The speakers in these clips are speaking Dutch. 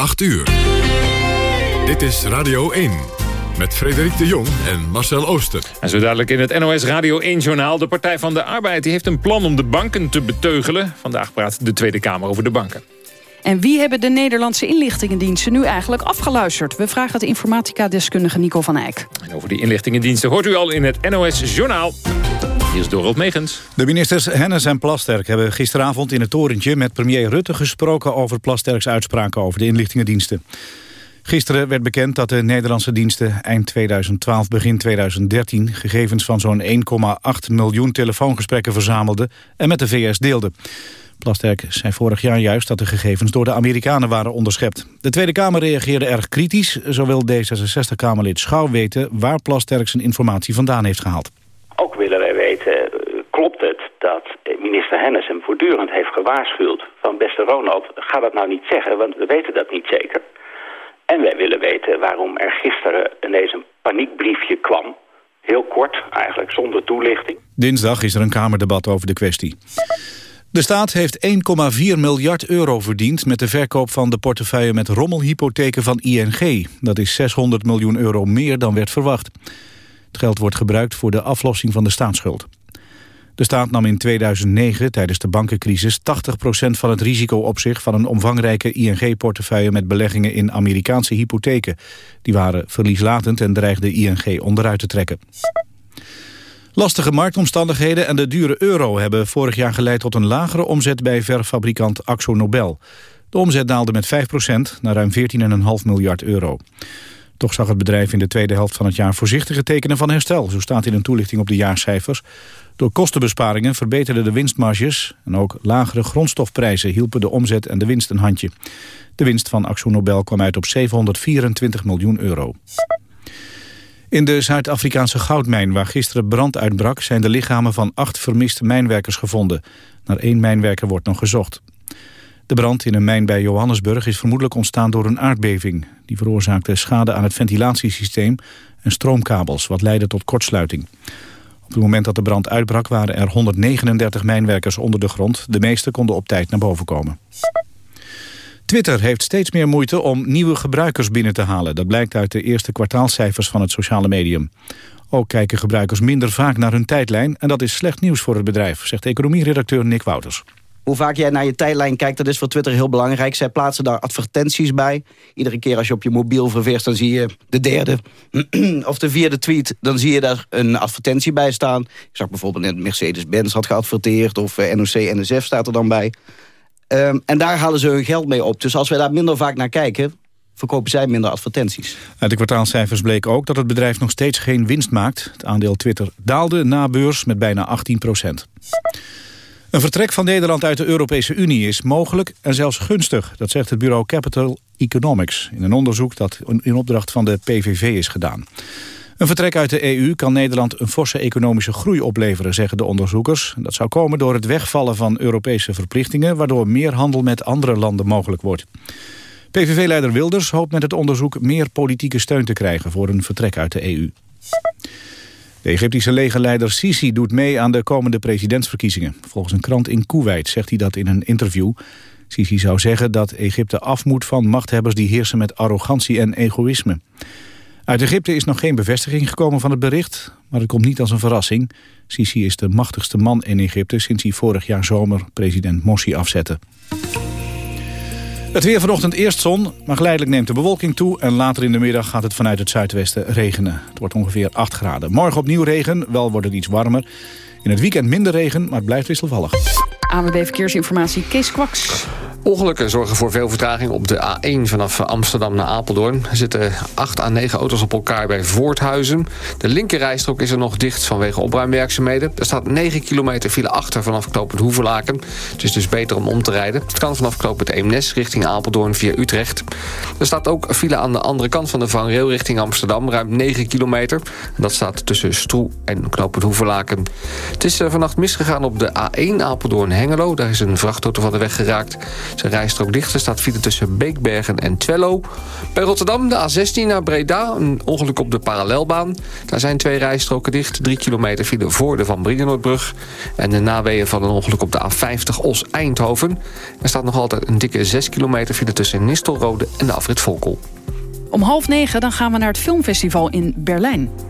8 uur. Dit is Radio 1. Met Frederik de Jong en Marcel Ooster. En zo dadelijk in het NOS Radio 1-journaal. De Partij van de Arbeid die heeft een plan om de banken te beteugelen. Vandaag praat de Tweede Kamer over de banken. En wie hebben de Nederlandse inlichtingendiensten nu eigenlijk afgeluisterd? We vragen het informatica-deskundige Nico van Eyck. En over die inlichtingendiensten hoort u al in het NOS-journaal. Hier is Dorot Megens. De ministers Hennis en Plasterk hebben gisteravond in het torentje... met premier Rutte gesproken over Plasterks uitspraken over de inlichtingendiensten. Gisteren werd bekend dat de Nederlandse diensten eind 2012, begin 2013... gegevens van zo'n 1,8 miljoen telefoongesprekken verzamelden en met de VS deelden. Plasterk zei vorig jaar juist dat de gegevens door de Amerikanen waren onderschept. De Tweede Kamer reageerde erg kritisch. Zo wil D66-Kamerlid Schouw weten waar Plasterk zijn informatie vandaan heeft gehaald. Ook willen wij weten, eh, klopt het dat minister Hennis hem voortdurend heeft gewaarschuwd... van beste Ronald, ga dat nou niet zeggen, want we weten dat niet zeker. En wij willen weten waarom er gisteren ineens een paniekbriefje kwam... Heel kort, eigenlijk zonder toelichting. Dinsdag is er een Kamerdebat over de kwestie. De staat heeft 1,4 miljard euro verdiend met de verkoop van de portefeuille met rommelhypotheken van ING. Dat is 600 miljoen euro meer dan werd verwacht. Het geld wordt gebruikt voor de aflossing van de staatsschuld. De staat nam in 2009 tijdens de bankencrisis 80% van het risico op zich van een omvangrijke ING-portefeuille met beleggingen in Amerikaanse hypotheken. Die waren verlieslatend en dreigde ING onderuit te trekken. Lastige marktomstandigheden en de dure euro hebben vorig jaar geleid tot een lagere omzet bij verfabrikant Axo Nobel. De omzet daalde met 5% naar ruim 14,5 miljard euro. Toch zag het bedrijf in de tweede helft van het jaar voorzichtige tekenen van herstel. Zo staat in een toelichting op de jaarcijfers. Door kostenbesparingen verbeterden de winstmarges... en ook lagere grondstofprijzen hielpen de omzet en de winst een handje. De winst van Axo Nobel kwam uit op 724 miljoen euro. In de Zuid-Afrikaanse goudmijn waar gisteren brand uitbrak... zijn de lichamen van acht vermiste mijnwerkers gevonden. Naar één mijnwerker wordt nog gezocht. De brand in een mijn bij Johannesburg is vermoedelijk ontstaan door een aardbeving. Die veroorzaakte schade aan het ventilatiesysteem en stroomkabels... wat leidde tot kortsluiting. Op het moment dat de brand uitbrak waren er 139 mijnwerkers onder de grond. De meeste konden op tijd naar boven komen. Twitter heeft steeds meer moeite om nieuwe gebruikers binnen te halen. Dat blijkt uit de eerste kwartaalcijfers van het sociale medium. Ook kijken gebruikers minder vaak naar hun tijdlijn... en dat is slecht nieuws voor het bedrijf, zegt economieredacteur Nick Wouters. Hoe vaak jij naar je tijdlijn kijkt, dat is voor Twitter heel belangrijk. Zij plaatsen daar advertenties bij. Iedere keer als je op je mobiel verveert, dan zie je de derde of de vierde tweet. Dan zie je daar een advertentie bij staan. Ik zag bijvoorbeeld net Mercedes-Benz had geadverteerd... of eh, NOC-NSF staat er dan bij. Ehm, en daar halen ze hun geld mee op. Dus als wij daar minder vaak naar kijken verkopen zij minder advertenties. Uit de kwartaalcijfers bleek ook dat het bedrijf nog steeds geen winst maakt. Het aandeel Twitter daalde na beurs met bijna 18 procent. Een vertrek van Nederland uit de Europese Unie is mogelijk en zelfs gunstig. Dat zegt het bureau Capital Economics in een onderzoek dat in opdracht van de PVV is gedaan. Een vertrek uit de EU kan Nederland een forse economische groei opleveren, zeggen de onderzoekers. Dat zou komen door het wegvallen van Europese verplichtingen, waardoor meer handel met andere landen mogelijk wordt. PVV-leider Wilders hoopt met het onderzoek meer politieke steun te krijgen voor een vertrek uit de EU. De Egyptische legerleider Sisi doet mee aan de komende presidentsverkiezingen. Volgens een krant in Kuwait zegt hij dat in een interview. Sisi zou zeggen dat Egypte af moet van machthebbers die heersen met arrogantie en egoïsme. Uit Egypte is nog geen bevestiging gekomen van het bericht, maar het komt niet als een verrassing. Sisi is de machtigste man in Egypte sinds hij vorig jaar zomer president Morsi afzette. Het weer vanochtend eerst zon, maar geleidelijk neemt de bewolking toe... en later in de middag gaat het vanuit het zuidwesten regenen. Het wordt ongeveer 8 graden. Morgen opnieuw regen, wel wordt het iets warmer. In het weekend minder regen, maar het blijft wisselvallig. AMB Verkeersinformatie, Kees Kwaks. Ongelukken zorgen voor veel vertraging op de A1 vanaf Amsterdam naar Apeldoorn. Er zitten 8 à 9 auto's op elkaar bij Voorthuizen. De linkerrijstrook is er nog dicht vanwege opruimwerkzaamheden. Er staat 9 kilometer file achter vanaf knooppunt Hoevelaken. Het is dus beter om om te rijden. Het kan vanaf knooppunt Eemnes richting Apeldoorn via Utrecht. Er staat ook file aan de andere kant van de vangrail richting Amsterdam. Ruim 9 kilometer. Dat staat tussen Stroe en knooppunt Hoevelaken. Het is eh, vannacht misgegaan op de A1 Apeldoorn-Hengelo. Daar is een vrachtauto van de weg geraakt. Zijn rijstrook dicht. Er staat file tussen Beekbergen en Twello. Bij Rotterdam de A16 naar Breda. Een ongeluk op de parallelbaan. Daar zijn twee rijstroken dicht. Drie kilometer file voor de Van Brienenoordbrug. En de naweeën van een ongeluk op de A50 Os-Eindhoven. Er staat nog altijd een dikke 6 kilometer file tussen Nistelrode en de afrit Volkel. Om half negen dan gaan we naar het filmfestival in Berlijn.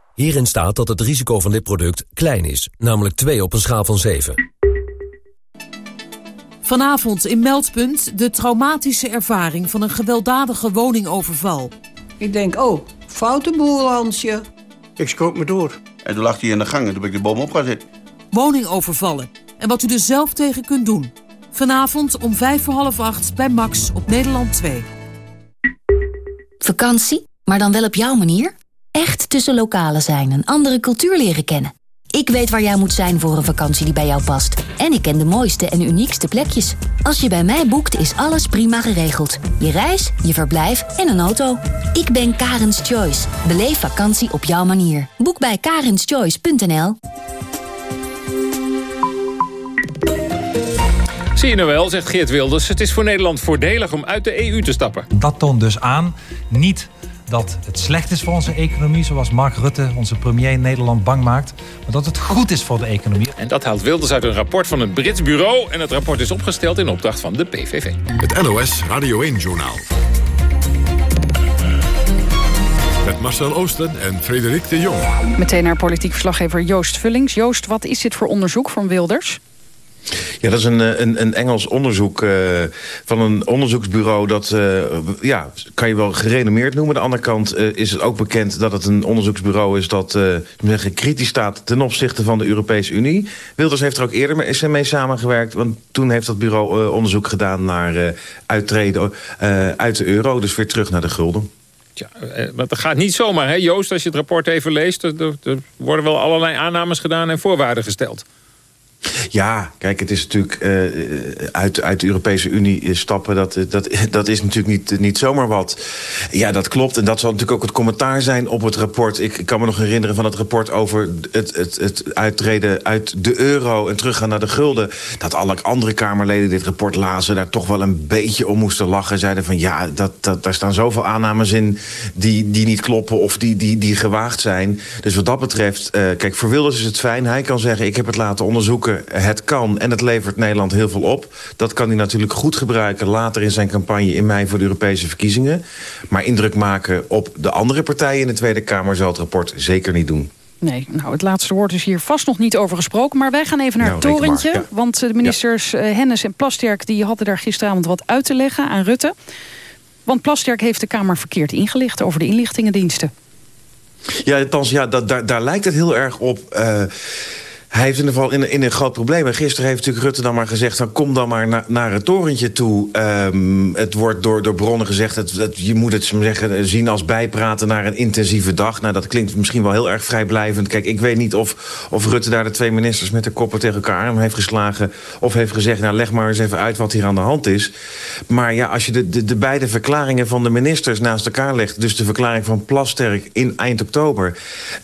Hierin staat dat het risico van dit product klein is, namelijk 2 op een schaal van 7. Vanavond in Meldpunt de traumatische ervaring van een gewelddadige woningoverval. Ik denk, oh, foute boel, Hansje. Ik schoot me door. En toen lag hij in de gang en toen ben ik de boom op gaan zitten. Woningovervallen en wat u er zelf tegen kunt doen. Vanavond om vijf voor half acht bij Max op Nederland 2. Vakantie, maar dan wel op jouw manier? Echt tussen lokalen zijn en andere cultuur leren kennen. Ik weet waar jij moet zijn voor een vakantie die bij jou past. En ik ken de mooiste en uniekste plekjes. Als je bij mij boekt, is alles prima geregeld. Je reis, je verblijf en een auto. Ik ben Karens Choice. Beleef vakantie op jouw manier. Boek bij karenschoice.nl Zie je nou wel, zegt Geert Wilders. Het is voor Nederland voordelig om uit de EU te stappen. Dat toont dus aan, niet dat het slecht is voor onze economie... zoals Mark Rutte, onze premier in Nederland, bang maakt... maar dat het goed is voor de economie. En dat haalt Wilders uit een rapport van het Brits bureau... en het rapport is opgesteld in opdracht van de PVV. Het NOS Radio 1-journaal. Met Marcel Oosten en Frederik de Jong. Meteen naar politiek verslaggever Joost Vullings. Joost, wat is dit voor onderzoek van Wilders? Ja, dat is een, eh, een, een Engels onderzoek uh, van een onderzoeksbureau... dat uh, ja, kan je wel gerenommeerd noemen. Aan de andere kant is het ook bekend dat het een onderzoeksbureau is... dat zeggen, kritisch staat ten opzichte van de Europese Unie. Wilders heeft er ook eerder mee, mee samengewerkt... want toen heeft dat bureau onderzoek gedaan naar uittreden uit de euro. Dus weer terug naar de gulden. Ja, maar dat gaat niet zomaar, hè Joost, als je het rapport even leest. Er worden wel allerlei aannames gedaan en voorwaarden gesteld. Ja, kijk, het is natuurlijk uh, uit, uit de Europese Unie stappen... dat, dat, dat is natuurlijk niet, niet zomaar wat. Ja, dat klopt. En dat zal natuurlijk ook het commentaar zijn op het rapport. Ik, kan me nog herinneren van het rapport over het, het, het uittreden uit de euro... en teruggaan naar de gulden. Dat alle andere Kamerleden dit rapport lazen... daar toch wel een beetje om moesten lachen. Zeiden van ja, dat, dat, daar staan zoveel aannames in die, die niet kloppen... of die, die, die gewaagd zijn. Dus wat dat betreft, uh, kijk, voor Wilders is het fijn. Hij kan zeggen, ik heb het laten onderzoeken het kan en het levert Nederland heel veel op. Dat kan hij natuurlijk goed gebruiken later in zijn campagne in mei voor de Europese verkiezingen. Maar indruk maken op de andere partijen in de Tweede Kamer zal het rapport zeker niet doen. Nee, nou, het laatste woord is hier vast nog niet over gesproken. Maar wij gaan even naar het nou, torentje. Want de ministers ja. Eh, Hennis en Plasterk die hadden daar gisteravond wat uit te leggen aan Rutte. Want Plasterk heeft de Kamer verkeerd ingelicht over de inlichtingendiensten. Ja, althans, ja, dat, daar, daar lijkt het heel erg op... Uh, hij heeft in ieder geval in, een groot probleem. En gisteren heeft natuurlijk Rutte dan maar gezegd... Dan kom dan maar na, naar het torentje toe. Um, het wordt door, door bronnen gezegd... Dat, je moet het zeggen, zien als bijpraten naar een intensieve dag. Nou, dat klinkt misschien wel heel erg vrijblijvend. Kijk, ik weet niet of, of Rutte daar de twee ministers... met de koppen tegen elkaar heeft geslagen... of heeft gezegd, nou, leg maar eens even uit wat hier aan de hand is. Maar ja, als je de, de, de beide verklaringen van de ministers naast elkaar legt... dus de verklaring van Plasterk in eind oktober...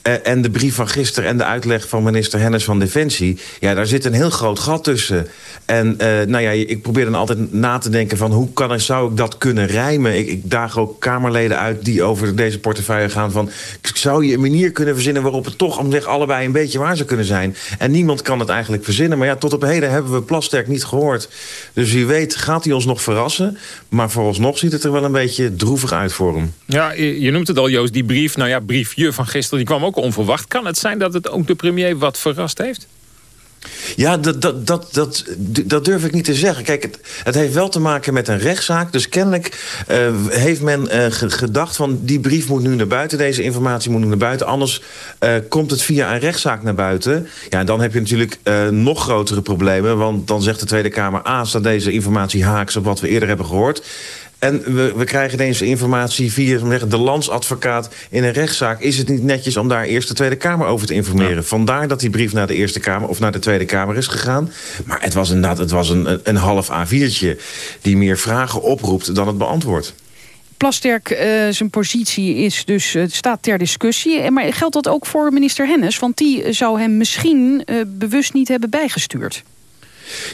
Uh, en de brief van gisteren en de uitleg van minister Hennis van Defensie... ja, daar zit een heel groot gat tussen. En uh, nou ja, ik probeer dan altijd na te denken van... hoe kan, zou ik dat kunnen rijmen? Ik, ik daag ook Kamerleden uit die over deze portefeuille gaan van... zou je een manier kunnen verzinnen waarop het toch om zich allebei een beetje waar zou kunnen zijn? En niemand kan het eigenlijk verzinnen. Maar ja, tot op heden hebben we Plasterk niet gehoord. Dus wie weet gaat hij ons nog verrassen. Maar vooralsnog ziet het er wel een beetje droevig uit voor hem. Ja, je, je noemt het al Joost, die brief, nou ja, briefje van gisteren... die kwam ook onverwacht. Kan het zijn dat het ook de premier wat verrast heeft? Ja, dat, dat, dat, dat, dat durf ik niet te zeggen. Kijk, het, het heeft wel te maken met een rechtszaak. Dus kennelijk uh, heeft men uh, gedacht van... die brief moet nu naar buiten, deze informatie moet nu naar buiten. Anders uh, komt het via een rechtszaak naar buiten. Ja, dan heb je natuurlijk nog grotere problemen. Want dan zegt de Tweede Kamer... A, staat deze informatie haaks op wat we eerder hebben gehoord. En we, we krijgen deze informatie via de landsadvocaat in een rechtszaak. Is het niet netjes om daar eerst de Tweede Kamer over te informeren? Vandaar dat die brief naar de Eerste Kamer of naar de Tweede Kamer is gegaan. Maar het was inderdaad het was een, een half A4'tje die meer vragen oproept dan het beantwoordt. Plasterk, uh, zijn positie is dus, uh, staat ter discussie. Maar geldt dat ook voor minister Hennis? Want die zou hem misschien uh, bewust niet hebben bijgestuurd.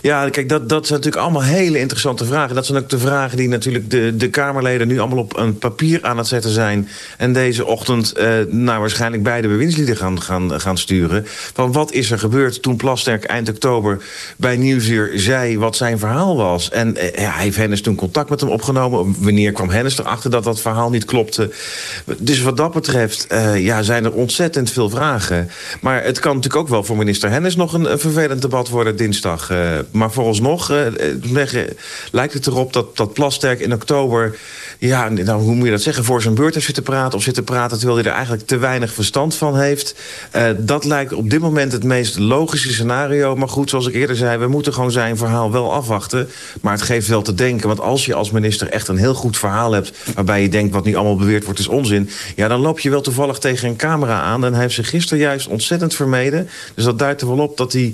Ja, kijk, dat, dat zijn natuurlijk allemaal hele interessante vragen. Dat zijn ook de vragen die natuurlijk de, de Kamerleden nu allemaal op een papier aan het zetten zijn. En deze ochtend eh, nou, waarschijnlijk beide bewindslieden gaan, gaan, gaan sturen. Van wat is er gebeurd toen Plasterk eind oktober bij Nieuwsuur zei wat zijn verhaal was. En eh, heeft Hennis toen contact met hem opgenomen. Wanneer kwam Hennis erachter dat dat verhaal niet klopte? Dus wat dat betreft uh, ja, zijn er ontzettend veel vragen. Maar het kan natuurlijk ook wel voor minister Hennis nog een, een vervelend debat worden dinsdag. Uh, maar vooralsnog uh, lijkt het erop dat, dat Plasterk in oktober... ja, nou, hoe moet je dat zeggen, voor zijn beurt heeft zitten praten... of zitten praten terwijl hij er eigenlijk te weinig verstand van heeft. Uh, dat lijkt op dit moment het meest logische scenario. Maar goed, zoals ik eerder zei, we moeten gewoon zijn verhaal wel afwachten. Maar het geeft wel te denken, want als je als minister echt een heel goed verhaal hebt... waarbij je denkt wat nu allemaal beweerd wordt is onzin... ja, dan loop je wel toevallig tegen een camera aan. En hij heeft zich gisteren juist ontzettend vermeden. Dus dat duidt er wel op dat hij,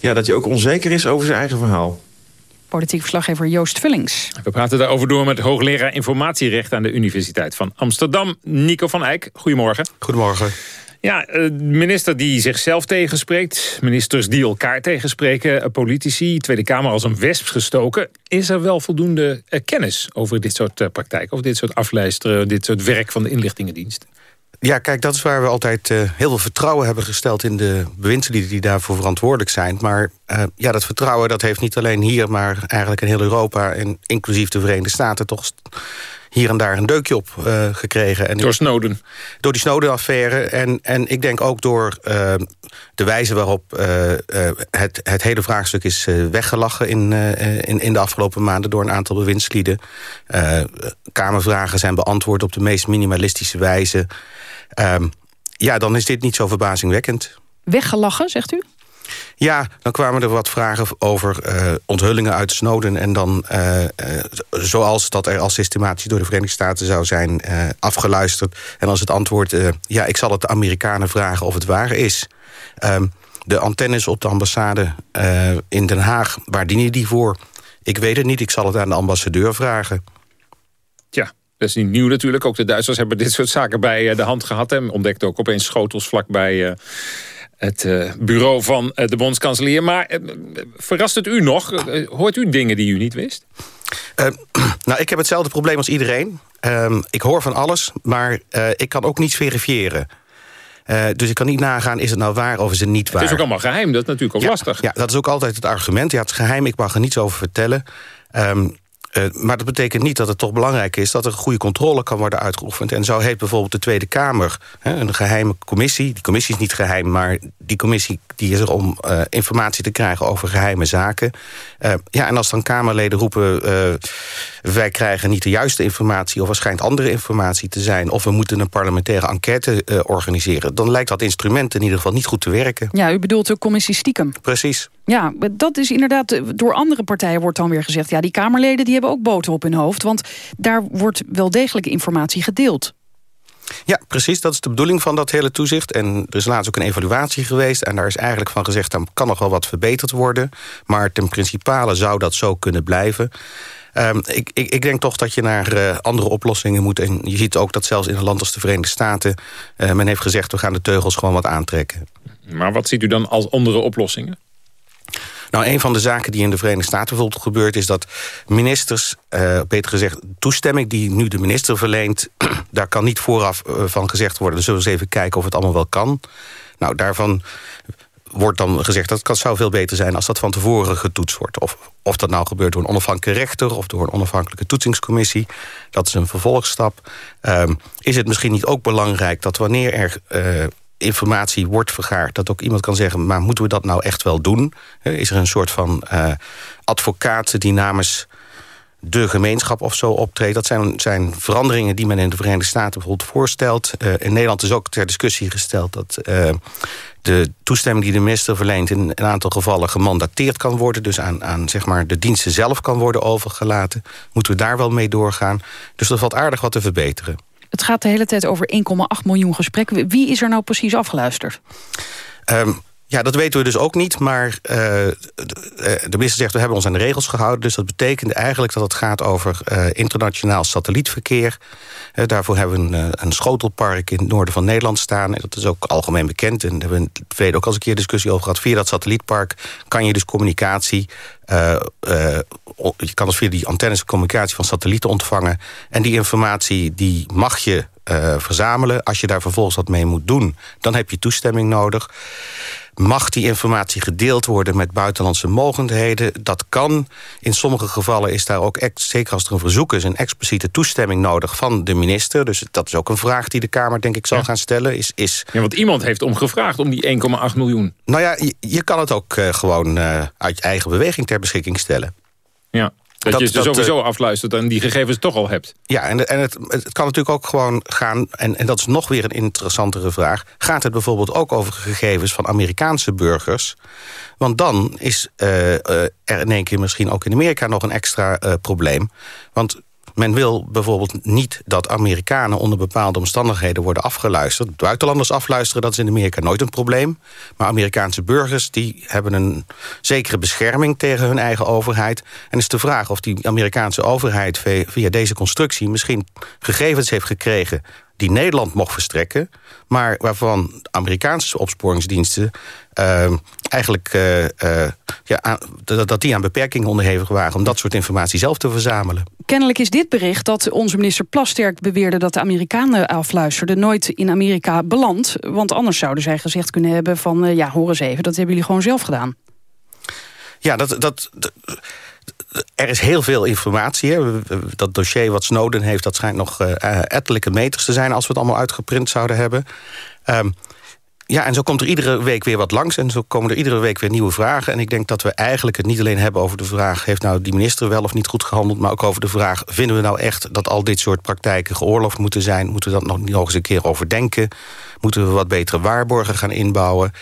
ja, dat hij ook onzeker is over zijn eigen verhaal. Politiek verslaggever Joost Vullings. We praten daarover door met hoogleraar informatierecht aan de Universiteit van Amsterdam, Nico van Eyck. Goedemorgen. Goedemorgen. Ja, de minister die zichzelf tegenspreekt, ministers die elkaar tegenspreken, politici, Tweede Kamer als een wesp gestoken. Is er wel voldoende kennis over dit soort praktijken, over dit soort aflijsteren, dit soort werk van de inlichtingendienst? Ja, kijk, dat is waar we altijd uh, heel veel vertrouwen hebben gesteld... in de bewindslieden die daarvoor verantwoordelijk zijn. Maar uh, ja, dat vertrouwen dat heeft niet alleen hier... maar eigenlijk in heel Europa, en inclusief de Verenigde Staten... toch hier en daar een deukje op uh, gekregen. En door Snowden? Door die Snowden-affaire. En, en ik denk ook door uh, de wijze waarop uh, het, het hele vraagstuk is weggelachen... In, in, in de afgelopen maanden door een aantal bewindslieden. Kamervragen zijn beantwoord op de meest minimalistische wijze. Um, ja, dan is dit niet zo verbazingwekkend. Weggelachen, zegt u? Ja, dan kwamen er wat vragen over uh, onthullingen uit Snowden... en dan, uh, uh, zoals dat er al systematisch door de Verenigde Staten zou zijn afgeluisterd. En als het antwoord, ja, ik zal het de Amerikanen vragen of het waar is... Um, de antennes op de ambassade in Den Haag, waar dienen die voor? Ik weet het niet, ik zal het aan de ambassadeur vragen. Tja, dat is niet nieuw natuurlijk. Ook de Duitsers hebben dit soort zaken bij de hand gehad. En ontdekte ook opeens schotels vlakbij het uh, bureau van uh, de bondskanselier. Maar uh, verrast het u nog? hoort u dingen die u niet wist? nou, ik heb hetzelfde probleem als iedereen. Ehm, ik hoor van alles, maar ik kan ook niets verifiëren. dus ik kan niet nagaan, is het nou waar of is het niet waar? Het is ook allemaal geheim, dat is natuurlijk ook ja, lastig. Ja, dat is ook altijd het argument. Ja, het is geheim, ik mag er niets over vertellen. Um, uh, maar dat betekent niet dat het toch belangrijk is... dat er goede controle kan worden uitgeoefend. En zo heeft bijvoorbeeld de Tweede Kamer hè, een geheime commissie. Die commissie is niet geheim, maar die commissie die is er om uh, informatie te krijgen over geheime zaken. Uh, ja, en als dan Kamerleden roepen... wij krijgen niet de juiste informatie... of er schijnt andere informatie te zijn... of we moeten een parlementaire enquête organiseren... dan lijkt dat instrument in ieder geval niet goed te werken. Ja, u bedoelt de commissie stiekem. Precies. Ja, dat is inderdaad, door andere partijen wordt dan weer gezegd... ja, die Kamerleden die hebben ook boter op hun hoofd... want daar wordt wel degelijk informatie gedeeld. Ja, precies. Dat is de bedoeling van dat hele toezicht. En er is laatst ook een evaluatie geweest... en daar is eigenlijk van gezegd... daar kan nog wel wat verbeterd worden. Maar ten principale zou dat zo kunnen blijven. Um, ik, ik, ik, denk toch dat je naar uh, andere oplossingen moet. En je ziet ook dat zelfs in een land als de Verenigde Staten... Uh, men heeft gezegd, we gaan de teugels gewoon wat aantrekken. Maar wat ziet u dan als andere oplossingen? Nou, een van de zaken die in de Verenigde Staten bijvoorbeeld gebeurt... is dat ministers, uh, beter gezegd, toestemming die nu de minister verleent... daar kan niet vooraf uh, van gezegd worden. Dan zullen we eens even kijken of het allemaal wel kan. Nou, daarvan wordt dan gezegd dat het zou veel beter zijn... als dat van tevoren getoetst wordt. Of, of dat nou gebeurt door een onafhankelijke rechter... of door een onafhankelijke toetsingscommissie. Dat is een vervolgstap. Um, is het misschien niet ook belangrijk dat wanneer er... Uh, informatie wordt vergaard... dat ook iemand kan zeggen, maar moeten we dat nou echt wel doen? Is er een soort van uh, advocaat die namens de gemeenschap of zo optreedt. Dat zijn, zijn veranderingen die men in de Verenigde Staten bijvoorbeeld voorstelt. Uh, in Nederland is ook ter discussie gesteld dat uh, de toestemming die de minister verleent... in een aantal gevallen gemandateerd kan worden. Dus aan, aan zeg maar, de diensten zelf kan worden overgelaten. Moeten we daar wel mee doorgaan? Dus er valt aardig wat te verbeteren. Het gaat de hele tijd over 1,8 miljoen gesprekken. Wie is er nou precies afgeluisterd? Um, ja, dat weten we dus ook niet. Maar uh, de, de minister zegt, we hebben ons aan de regels gehouden. Dus dat betekent eigenlijk dat het gaat over uh, internationaal satellietverkeer. Daarvoor hebben we een, een, schotelpark in het noorden van Nederland staan. Dat is ook algemeen bekend. En daar hebben we in het verleden ook al eens een keer discussie over gehad. Via dat satellietpark kan je dus communicatie... je kan dus via die antennes communicatie van satellieten ontvangen. En die informatie die mag je verzamelen. Als je daar vervolgens wat mee moet doen, dan heb je toestemming nodig. Mag die informatie gedeeld worden met buitenlandse mogendheden? Dat kan. In sommige gevallen is daar ook, zeker als er een verzoek is... een expliciete toestemming nodig van de minister. Dus dat is ook een vraag die de Kamer, denk ik, zal gaan stellen. Is, is... Ja, want iemand heeft om gevraagd om die 1,8 miljoen. Nou ja, je, je kan het ook uh, gewoon uh, uit je eigen beweging ter beschikking stellen. Ja. Dat, dat je ze sowieso uh, afluistert en die gegevens toch al hebt. Ja, en, en het, het kan natuurlijk ook gewoon gaan... En, en dat is nog weer een interessantere vraag... gaat het bijvoorbeeld ook over gegevens van Amerikaanse burgers? Want dan is uh, uh, er in één keer misschien ook in Amerika nog een extra probleem. Want men wil bijvoorbeeld niet dat Amerikanen onder bepaalde omstandigheden worden afgeluisterd. Buitenlanders afluisteren, dat is in Amerika nooit een probleem. Maar Amerikaanse burgers die hebben een zekere bescherming tegen hun eigen overheid. En is de vraag of die Amerikaanse overheid via deze constructie misschien gegevens heeft gekregen die Nederland mocht verstrekken... maar waarvan Amerikaanse opsporingsdiensten... Uh, eigenlijk uh, uh, ja, dat die aan beperkingen onderhevig waren... om dat soort informatie zelf te verzamelen. Kennelijk is dit bericht dat onze minister Plasterk beweerde... dat de Amerikanen afluisterden, nooit in Amerika beland. Want anders zouden zij gezegd kunnen hebben van... ja, hoor eens even, dat hebben jullie gewoon zelf gedaan. Ja, dat... dat, dat er is heel veel informatie. Hè. Dat dossier wat Snowden heeft, dat schijnt nog uh, ettelijke meters te zijn... als we het allemaal uitgeprint zouden hebben. Um, ja, en zo komt er iedere week weer wat langs. En zo komen er iedere week weer nieuwe vragen. En ik denk dat we eigenlijk het niet alleen hebben over de vraag... heeft nou die minister wel of niet goed gehandeld... maar ook over de vraag, vinden we nou echt... dat al dit soort praktijken geoorloofd moeten zijn? Moeten we dat nog, nog eens een keer overdenken? Moeten we wat betere waarborgen gaan inbouwen?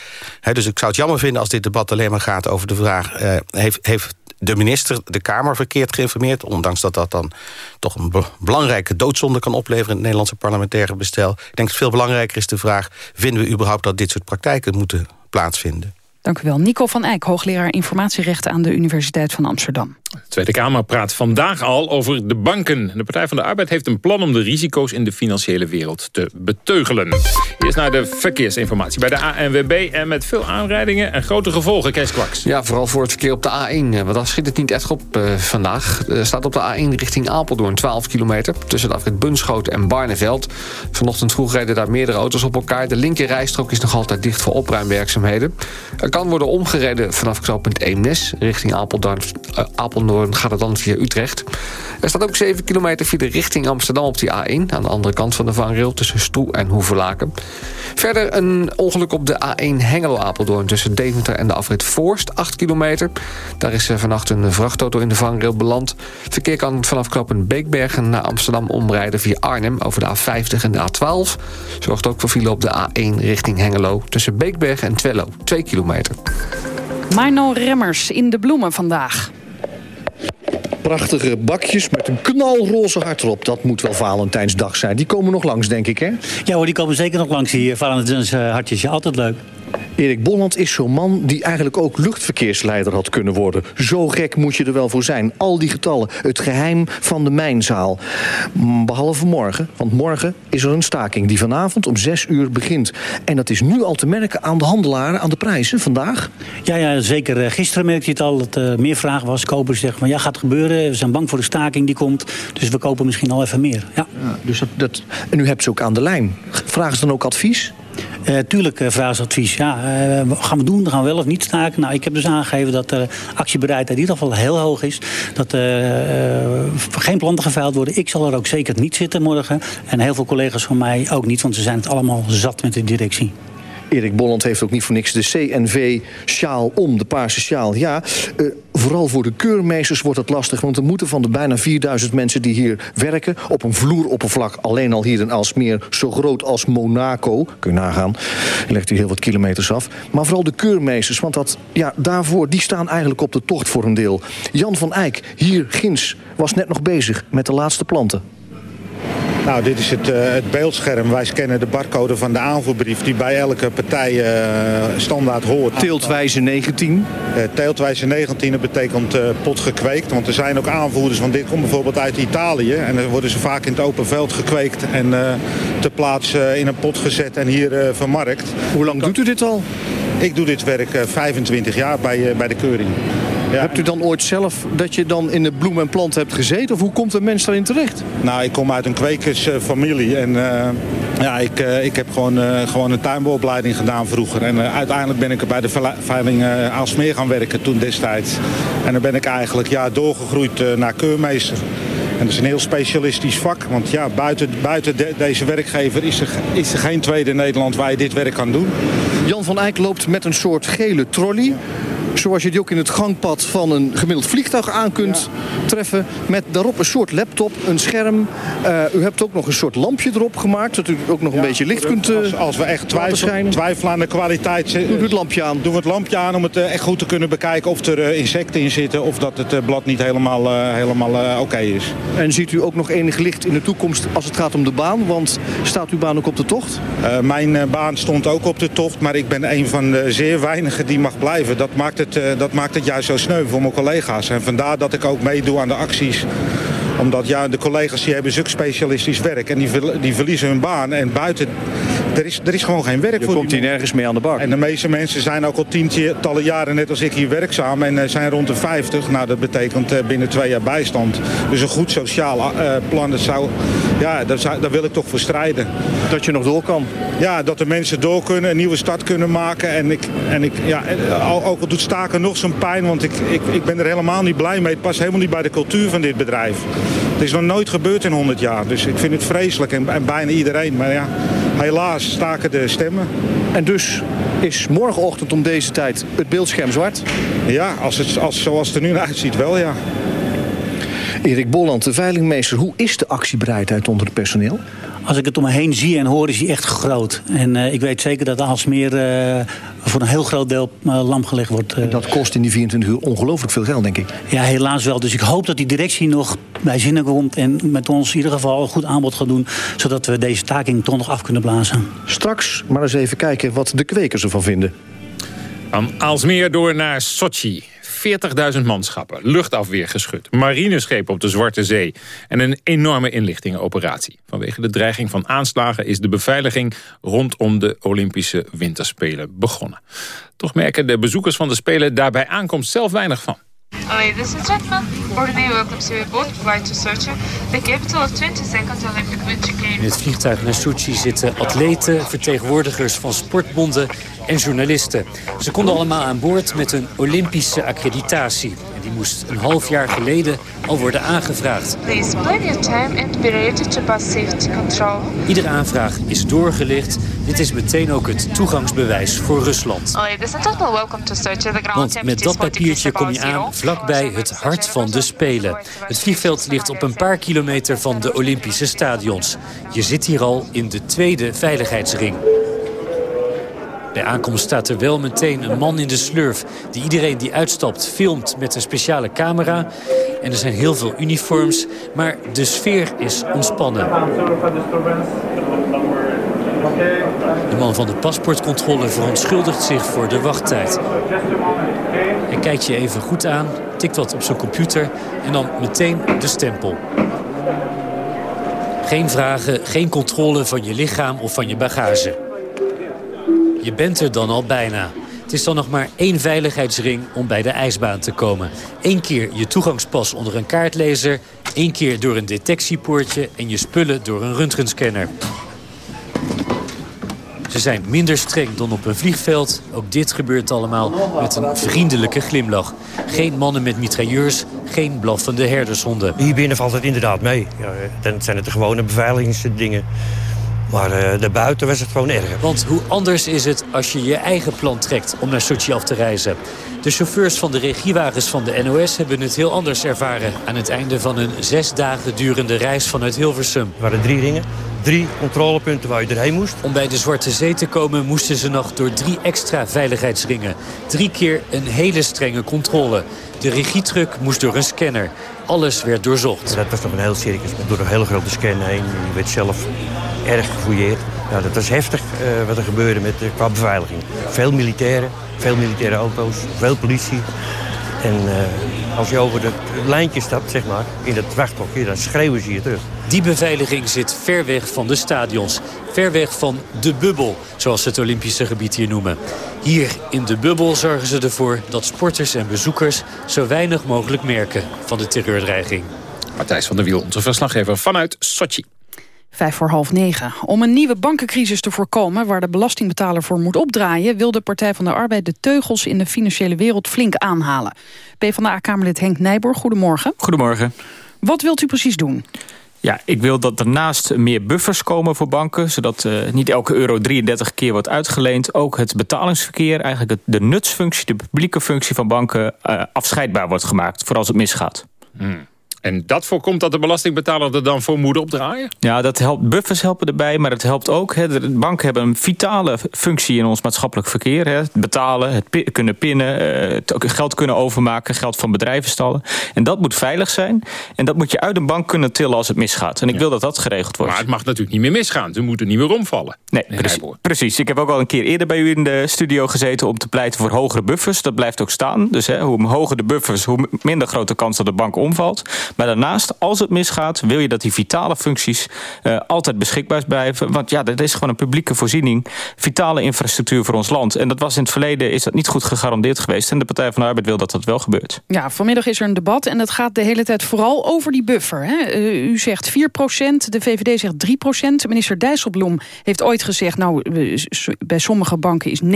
Dus ik zou het jammer vinden als dit debat alleen maar gaat over de vraag... Uh, heeft, heeft de minister de Kamer verkeerd geïnformeerd... ondanks dat dat dan toch een belangrijke doodzonde kan opleveren... in het Nederlandse parlementaire bestel. Ik denk dat veel belangrijker is de vraag... vinden we überhaupt dat dit soort praktijken moeten plaatsvinden? Dank u wel. Nico van Eyck, hoogleraar informatierechten aan de Universiteit van Amsterdam. De Tweede Kamer praat vandaag al over de banken. De Partij van de Arbeid heeft een plan om de risico's in de financiële wereld te beteugelen. Eerst naar de verkeersinformatie bij de ANWB en met veel aanrijdingen en grote gevolgen, Kees Kwaks. Ja, vooral voor het verkeer op de A1, want dan schiet het niet echt op uh, vandaag. Er staat op de A1 richting Apeldoorn 12 kilometer tussen de afrit Bunschoten en Barneveld. Vanochtend vroeg reden daar meerdere auto's op elkaar. De linker rijstrook is nog altijd dicht voor opruimwerkzaamheden. Er kan worden omgereden vanaf knooppunt Eemnes richting Apeldoorn. Apeldoorn gaat het dan via Utrecht. Er staat ook 7 kilometer de richting Amsterdam op die A1... aan de andere kant van de vangrail tussen Stroe en Hoevelaken. Verder een ongeluk op de A1 Hengelo-Apeldoorn... tussen Deventer en de afrit Voorst, 8 kilometer. Daar is vannacht een vrachtauto in de vangrail beland. Verkeer kan vanaf knooppunt Beekbergen naar Amsterdam omrijden... via Arnhem over de A50 en de A12. Zorgt ook voor file op de A1 richting Hengelo... tussen Beekbergen en Twello, 2 kilometer. Mino Remmers in de bloemen vandaag. Prachtige bakjes met een knalroze hart erop. Dat moet wel Valentijnsdag zijn. Die komen nog langs, denk ik, hè? Ja hoor, die komen zeker nog langs hier. Valentijns hartjes, altijd leuk. Erik Bolland is zo'n man die eigenlijk ook luchtverkeersleider had kunnen worden. Zo gek moet je er wel voor zijn. Al die getallen, het geheim van de mijnzaal. Behalve morgen, want morgen is er een staking die vanavond om zes uur begint. En dat is nu al te merken aan de handelaren, aan de prijzen vandaag. Ja, ja zeker. Gisteren merkte je het al dat er meer vraag was. Kopers zeggen van ja, gaat gebeuren. We zijn bang voor de staking die komt. Dus we kopen misschien al even meer. Ja. ja dus dat, dat, en u hebt ze ook aan de lijn. Vragen ze dan ook advies? Uh, tuurlijk uh, vragen ze advies. Ja, wat gaan we doen? Gaan we wel of niet staken? Nou, ik heb dus aangegeven dat de actiebereidheid in ieder geval heel hoog is. Dat geen planten geveild worden. Ik zal er ook zeker niet zitten morgen. En heel veel collega's van mij ook niet, want ze zijn het allemaal zat met de directie. Erik Bolland heeft ook niet voor niks de CNV-sjaal om, de paarse sjaal. Ja, uh, vooral voor de keurmeesters wordt het lastig... want er moeten van de bijna 4000 mensen die hier werken... op een vloeroppervlak, alleen al hier in Alsmeer... zo groot als Monaco, kun je nagaan, legt u heel wat kilometers af... maar vooral de keurmeesters, want dat, ja, daarvoor, die staan eigenlijk op de tocht voor een deel. Jan van Eyck, hier ginds, was net nog bezig met de laatste planten. Nou, dit is het, uh, het, beeldscherm. Wij scannen de barcode van de aanvoerbrief die bij elke partij uh, standaard hoort. Teeltwijze 19? Uh, teeltwijze 19 dat betekent pot gekweekt. Want er zijn ook aanvoerders, want dit komt bijvoorbeeld uit Italië. En dan worden ze vaak in het open veld gekweekt en ter plaatse in een pot gezet en hier vermarkt. Hoe lang doet u dit al? Ik doe dit werk 25 jaar bij, bij de keuring. Ja. Hebt u dan ooit zelf dat je dan in de bloem en plant hebt gezeten? Of hoe komt een mens daarin terecht? Nou, ik kom uit een kwekersfamilie. En uh, ja, ik, uh, ik heb gewoon, uh, gewoon een tuinbouwopleiding gedaan vroeger. En uiteindelijk ben ik bij de veiling Aalsmeer gaan werken toen destijds. En dan ben ik eigenlijk ja, doorgegroeid naar keurmeester. En dat is een heel specialistisch vak. Want ja, buiten, buiten de, deze werkgever is er, is er geen tweede in Nederland waar je dit werk kan doen. Jan van Eyck loopt met een soort gele trolley. Zoals je die ook in het gangpad van een gemiddeld vliegtuig aan kunt treffen. Met daarop een soort laptop, een scherm. Uh, u hebt ook nog een soort lampje erop gemaakt. Dat u ook nog een beetje licht kunt als, als, we echt twijfelen, twijfelen aan de kwaliteit... Doe het lampje aan. Doen we het lampje aan om het echt goed te kunnen bekijken... of er insecten in zitten of dat het blad niet helemaal, helemaal oké okay is. En ziet u ook nog enig licht in de toekomst als het gaat om de baan? Want staat uw baan ook op de tocht? mijn baan stond ook op de tocht. Maar ik ben een van de zeer weinigen die mag blijven. Dat maakt het het, dat maakt het juist zo sneu voor mijn collega's. En vandaar dat ik ook meedoe aan de acties omdat ja, de collega's die hebben zulk specialistisch werk. En die, die verliezen hun baan. En buiten, er is, er is gewoon geen werk Je voor. komt hier nergens mee aan de bak. En de meeste mensen zijn ook al tientallen jaren, net als ik, hier werkzaam. En uh, zijn rond de 50. Nou, dat betekent uh, binnen twee jaar bijstand. Dus een goed sociaal uh, plan, dat zou, ja, zou, daar wil ik toch voor strijden. Dat je nog door kan? Ja, dat de mensen door kunnen, een nieuwe start kunnen maken. En ik, en ik ja, ook al doet staken nog zo'n pijn, want ik, ik, ik ben er helemaal niet blij mee. Het past helemaal niet bij de cultuur van dit bedrijf. Het is nog nooit gebeurd in 100 jaar, dus ik vind het vreselijk en, en bijna iedereen. Maar ja, helaas staken de stemmen. En dus is morgenochtend om deze tijd het beeldscherm zwart? Ja, als het, als, zoals het er nu uitziet wel, ja. Erik Bolland, de veilingmeester. Hoe is de actiebereidheid onder het personeel? Als ik het om me heen zie en hoor, is hij echt groot. En uh, ik weet zeker dat Aalsmeer uh, voor een heel groot deel uh, lam gelegd wordt. dat kost in die 24 uur ongelooflijk veel geld, denk ik. Ja, helaas wel. Dus ik hoop dat die directie nog bij zinnen komt... en met ons in ieder geval een goed aanbod gaat doen... zodat we deze taking toch nog af kunnen blazen. Straks maar eens even kijken wat de kwekers ervan vinden. Van Aalsmeer door naar Sochi. 40.000 manschappen, luchtafweergeschut, marineschepen op de Zwarte Zee... en een enorme inlichtingenoperatie. Vanwege de dreiging van aanslagen is de beveiliging rondom de Olympische Winterspelen begonnen. Toch merken de bezoekers van de Spelen daarbij aankomst zelf weinig van. Ladies and gentlemen, Ordinary welcome to boat flight to Sochi, the capital of 22nd Olympic Winter Games. In het vliegtuig naar Sochi zitten atleten, vertegenwoordigers van sportbonden en journalisten. Ze konden allemaal aan boord met een Olympische accreditatie. Die moest een half jaar geleden al worden aangevraagd. Iedere aanvraag is doorgelicht. Dit is meteen ook het toegangsbewijs voor Rusland. The ground Want met dat papiertje kom je aan vlakbij het hart van de Spelen. Het vliegveld ligt op een paar kilometer van de Olympische stadions. Je zit hier al in de tweede veiligheidsring. Bij aankomst staat er wel meteen een man in de slurf... die iedereen die uitstapt filmt met een speciale camera. En er zijn heel veel uniforms, maar de sfeer is ontspannen. De man van de paspoortcontrole verontschuldigt zich voor de wachttijd. Hij kijkt je even goed aan, tikt wat op zijn computer en dan meteen de stempel. Geen vragen, geen controle van je lichaam of van je bagage. Je bent er dan al bijna. Het is dan nog maar één veiligheidsring om bij de ijsbaan te komen. Eén keer je toegangspas onder een kaartlezer... één keer door een detectiepoortje en je spullen door een röntgenscanner. Ze zijn minder streng dan op een vliegveld. Ook dit gebeurt allemaal met een vriendelijke glimlach. Geen mannen met mitrailleurs, geen blaffende herdershonden. Hier binnen valt het inderdaad mee. Ja, dan zijn het de gewone beveiligingsdingen. Maar uh, daarbuiten was het gewoon erger. Want hoe anders is het als je je eigen plan trekt om naar Sochi af te reizen? De chauffeurs van de regiewagens van de NOS hebben het heel anders ervaren... aan het einde van een zes dagen durende reis vanuit Hilversum. Er waren drie ringen, drie controlepunten waar je erheen moest. Om bij de Zwarte Zee te komen moesten ze nog door drie extra veiligheidsringen. Drie keer een hele strenge controle. De regietruck moest door een scanner. Alles werd doorzocht. Dat was toch een heel circus door een hele grote scan heen. Je werd zelf erg gefouilleerd. Ja, dat was heftig uh, wat er gebeurde met, uh, qua beveiliging. Veel militairen, veel militaire auto's, veel politie. En uh, als je over het lijntje stapt, zeg maar, in het wachthokje, dan schreeuwen ze je terug. Die beveiliging zit ver weg van de stadions. Ver weg van de bubbel, zoals ze het Olympische gebied hier noemen. Hier in de bubbel zorgen ze ervoor dat sporters en bezoekers... zo weinig mogelijk merken van de terreurdreiging. Matthijs van der Wiel, onze verslaggever vanuit Sochi. Vijf voor half negen. Om een nieuwe bankencrisis te voorkomen... waar de belastingbetaler voor moet opdraaien... wil de Partij van de Arbeid de teugels in de financiële wereld flink aanhalen. PvdA-kamerlid Henk Nijboer, goedemorgen. Goedemorgen. Wat wilt u precies doen? Ja, ik wil dat ernaast meer buffers komen voor banken... zodat uh, niet elke euro 33 keer wordt uitgeleend. Ook het betalingsverkeer, eigenlijk de nutsfunctie... de publieke functie van banken uh, afscheidbaar wordt gemaakt... voor als het misgaat. Hmm. En dat voorkomt dat de belastingbetaler er dan voor moet opdraaien? Ja, dat helpt, buffers helpen erbij, maar het helpt ook. Hè, de banken hebben een vitale functie in ons maatschappelijk verkeer. Hè, het betalen, het kunnen pinnen, eh, het geld kunnen overmaken, geld van bedrijven stallen. En dat moet veilig zijn. En dat moet je uit een bank kunnen tillen als het misgaat. En ik wil dat dat geregeld wordt. Maar het mag natuurlijk niet meer misgaan. Ze moeten niet meer omvallen. Nee, precies, precies. Ik heb ook al een keer eerder bij u in de studio gezeten om te pleiten voor hogere buffers. Dat blijft ook staan. Dus hè, hoe hoger de buffers, hoe minder grote kans dat de bank omvalt. Maar daarnaast, als het misgaat, wil je dat die vitale functies uh, altijd beschikbaar blijven. Want ja, dat is gewoon een publieke voorziening. Vitale infrastructuur voor ons land. En dat was in het verleden is dat niet goed gegarandeerd geweest. En de Partij van de Arbeid wil dat dat wel gebeurt. Ja, vanmiddag is er een debat en dat gaat de hele tijd vooral over die buffer. Hè? Uh, u zegt 4% de VVD zegt 3% Minister Dijsselbloem heeft ooit gezegd... nou, bij sommige banken is 9%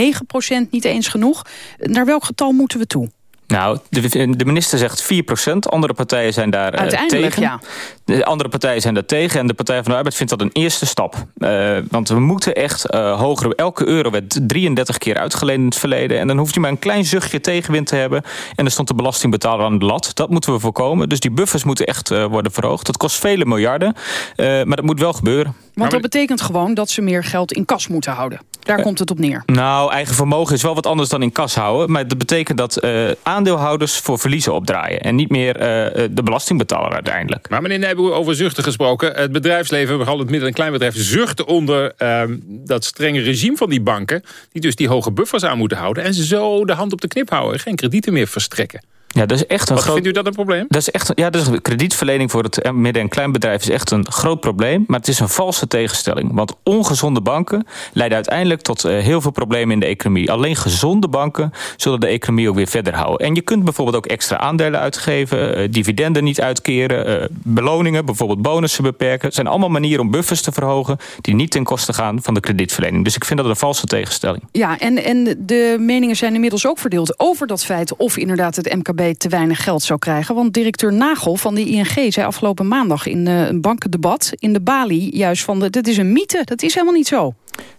niet eens genoeg. Naar welk getal moeten we toe? Nou, de, de, minister zegt 4% Andere partijen zijn daar uh, tegen. Ja. De andere partijen zijn daar tegen. En de Partij van de Arbeid vindt dat een eerste stap. Uh, want we moeten echt uh, hoger... Elke euro werd 33 keer uitgeleend in het verleden. En dan hoeft je maar een klein zuchtje tegenwind te hebben. En dan stond de belastingbetaler aan de lat. Dat moeten we voorkomen. Dus die buffers moeten echt worden verhoogd. Dat kost vele miljarden. maar dat moet wel gebeuren. Want dat betekent gewoon dat ze meer geld in kas moeten houden. Daar komt het op neer. Nou, eigen vermogen is wel wat anders dan in kas houden. Maar dat betekent dat uh, aandeelhouders voor verliezen opdraaien. En niet meer uh, de belastingbetaler uiteindelijk. Maar meneer Nijboer, over zuchten gesproken. Het bedrijfsleven, vooral het midden- en kleinbedrijf... zucht onder uh, dat strenge regime van die banken... die dus die hoge buffers aan moeten houden... en ze zo de hand op de knip houden. Geen kredieten meer verstrekken. Ja, dat is echt een Wat groot... vindt u dat een probleem? Dat is echt, ja, dus kredietverlening voor het midden- en kleinbedrijf is echt een groot probleem. Maar het is een valse tegenstelling. Want ongezonde banken leiden uiteindelijk tot uh, heel veel problemen in de economie. Alleen gezonde banken zullen de economie ook weer verder houden. En je kunt bijvoorbeeld ook extra aandelen uitgeven, uh, dividenden niet uitkeren, uh, beloningen, bijvoorbeeld bonussen beperken. Het zijn allemaal manieren om buffers te verhogen die niet ten koste gaan van de kredietverlening. Dus ik vind dat een valse tegenstelling. Ja, en, en de meningen zijn inmiddels ook verdeeld over dat feit of inderdaad het MKB te weinig geld zou krijgen. Want directeur Nagel van de ING zei afgelopen maandag in eh, een bankendebat in de Bali juist van dit is een mythe, dat is helemaal niet zo.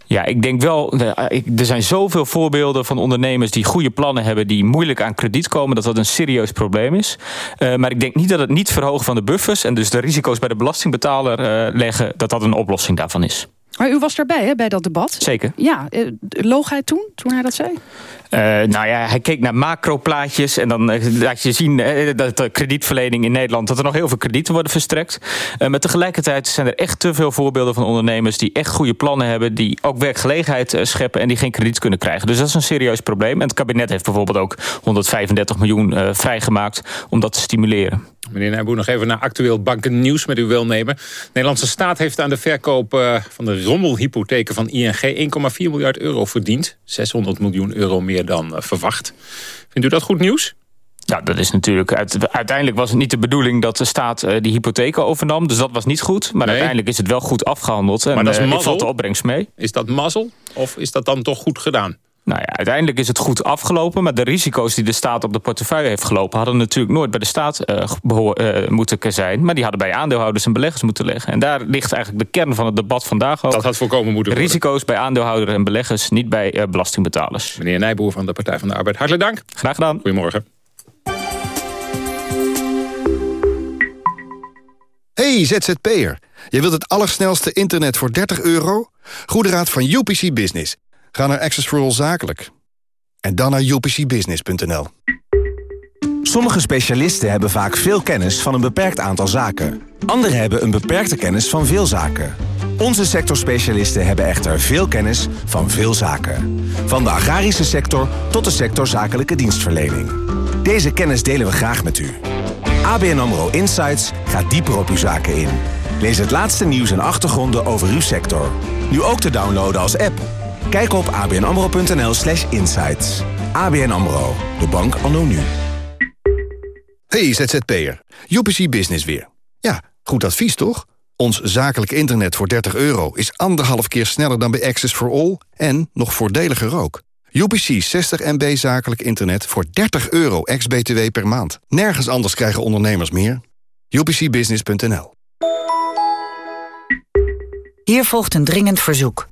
Ja, ik denk wel, eh, er zijn zoveel voorbeelden van ondernemers die goede plannen hebben, die moeilijk aan krediet komen, dat dat een serieus probleem is. Uh, maar ik denk niet dat het niet verhogen van de buffers en dus de risico's bij de belastingbetaler leggen, dat dat een oplossing daarvan is. Maar u was daarbij hè, bij dat debat? Zeker. Ja, loog hij toen, toen hij dat zei? Uh, nou ja, hij keek naar macroplaatjes en dan uh, laat je zien uh, dat de kredietverlening in Nederland, dat er nog heel veel kredieten worden verstrekt. maar tegelijkertijd zijn er echt te veel voorbeelden van ondernemers die echt goede plannen hebben, die ook werkgelegenheid scheppen en die geen krediet kunnen krijgen. Dus dat is een serieus probleem. En het kabinet heeft bijvoorbeeld ook 135 miljoen vrijgemaakt om dat te stimuleren. Meneer Nijboer, nog even naar actueel bankennieuws met u wil nemen. De Nederlandse staat heeft aan de verkoop van de rommelhypotheken van ING 1,4 miljard euro verdiend. 600 miljoen euro meer dan verwacht. Vindt u dat goed nieuws? Ja, dat is natuurlijk. Uiteindelijk was het niet de bedoeling dat de staat uh, die hypotheken overnam. Dus dat was niet goed. Maar nee. uiteindelijk is het wel goed afgehandeld. En, maar dat is mazzel. valt de opbrengst mee. Is dat mazzel? Of is dat dan toch goed gedaan? Nou ja, uiteindelijk is het goed afgelopen. Maar de risico's die de staat op de portefeuille heeft gelopen... hadden natuurlijk nooit bij de staat uh, moeten zijn. Maar die hadden bij aandeelhouders en beleggers moeten leggen. En daar ligt eigenlijk de kern van het debat vandaag over. Dat had voorkomen moeten worden. Risico's bij aandeelhouders en beleggers, niet bij uh, belastingbetalers. Meneer Nijboer van de Partij van de Arbeid, hartelijk dank. Graag gedaan. Goedemorgen. Hey ZZP'er, je wilt het allersnelste internet voor 30 euro? Goede raad van UPC Business. Ga naar Access for All Zakelijk. En dan naar upcbusiness.nl. Sommige specialisten hebben vaak veel kennis van een beperkt aantal zaken. Anderen hebben een beperkte kennis van veel zaken. Onze sectorspecialisten hebben echter veel kennis van veel zaken. Van de agrarische sector tot de sector zakelijke dienstverlening. Deze kennis delen we graag met u. ABN AMRO Insights gaat dieper op uw zaken in. Lees het laatste nieuws en achtergronden over uw sector. Nu ook te downloaden als app. Kijk op abnamro.nl slash insights. ABN AMRO, de bank anno nu. Hey ZZP'er, UPC Business weer. Ja, goed advies toch? Ons zakelijk internet voor 30 euro is anderhalf keer sneller dan bij Access for All... en nog voordeliger ook. UPC 60 MB zakelijk internet voor 30 euro ex-BTW per maand. Nergens anders krijgen ondernemers meer. UPCbusiness.nl Hier volgt een dringend verzoek.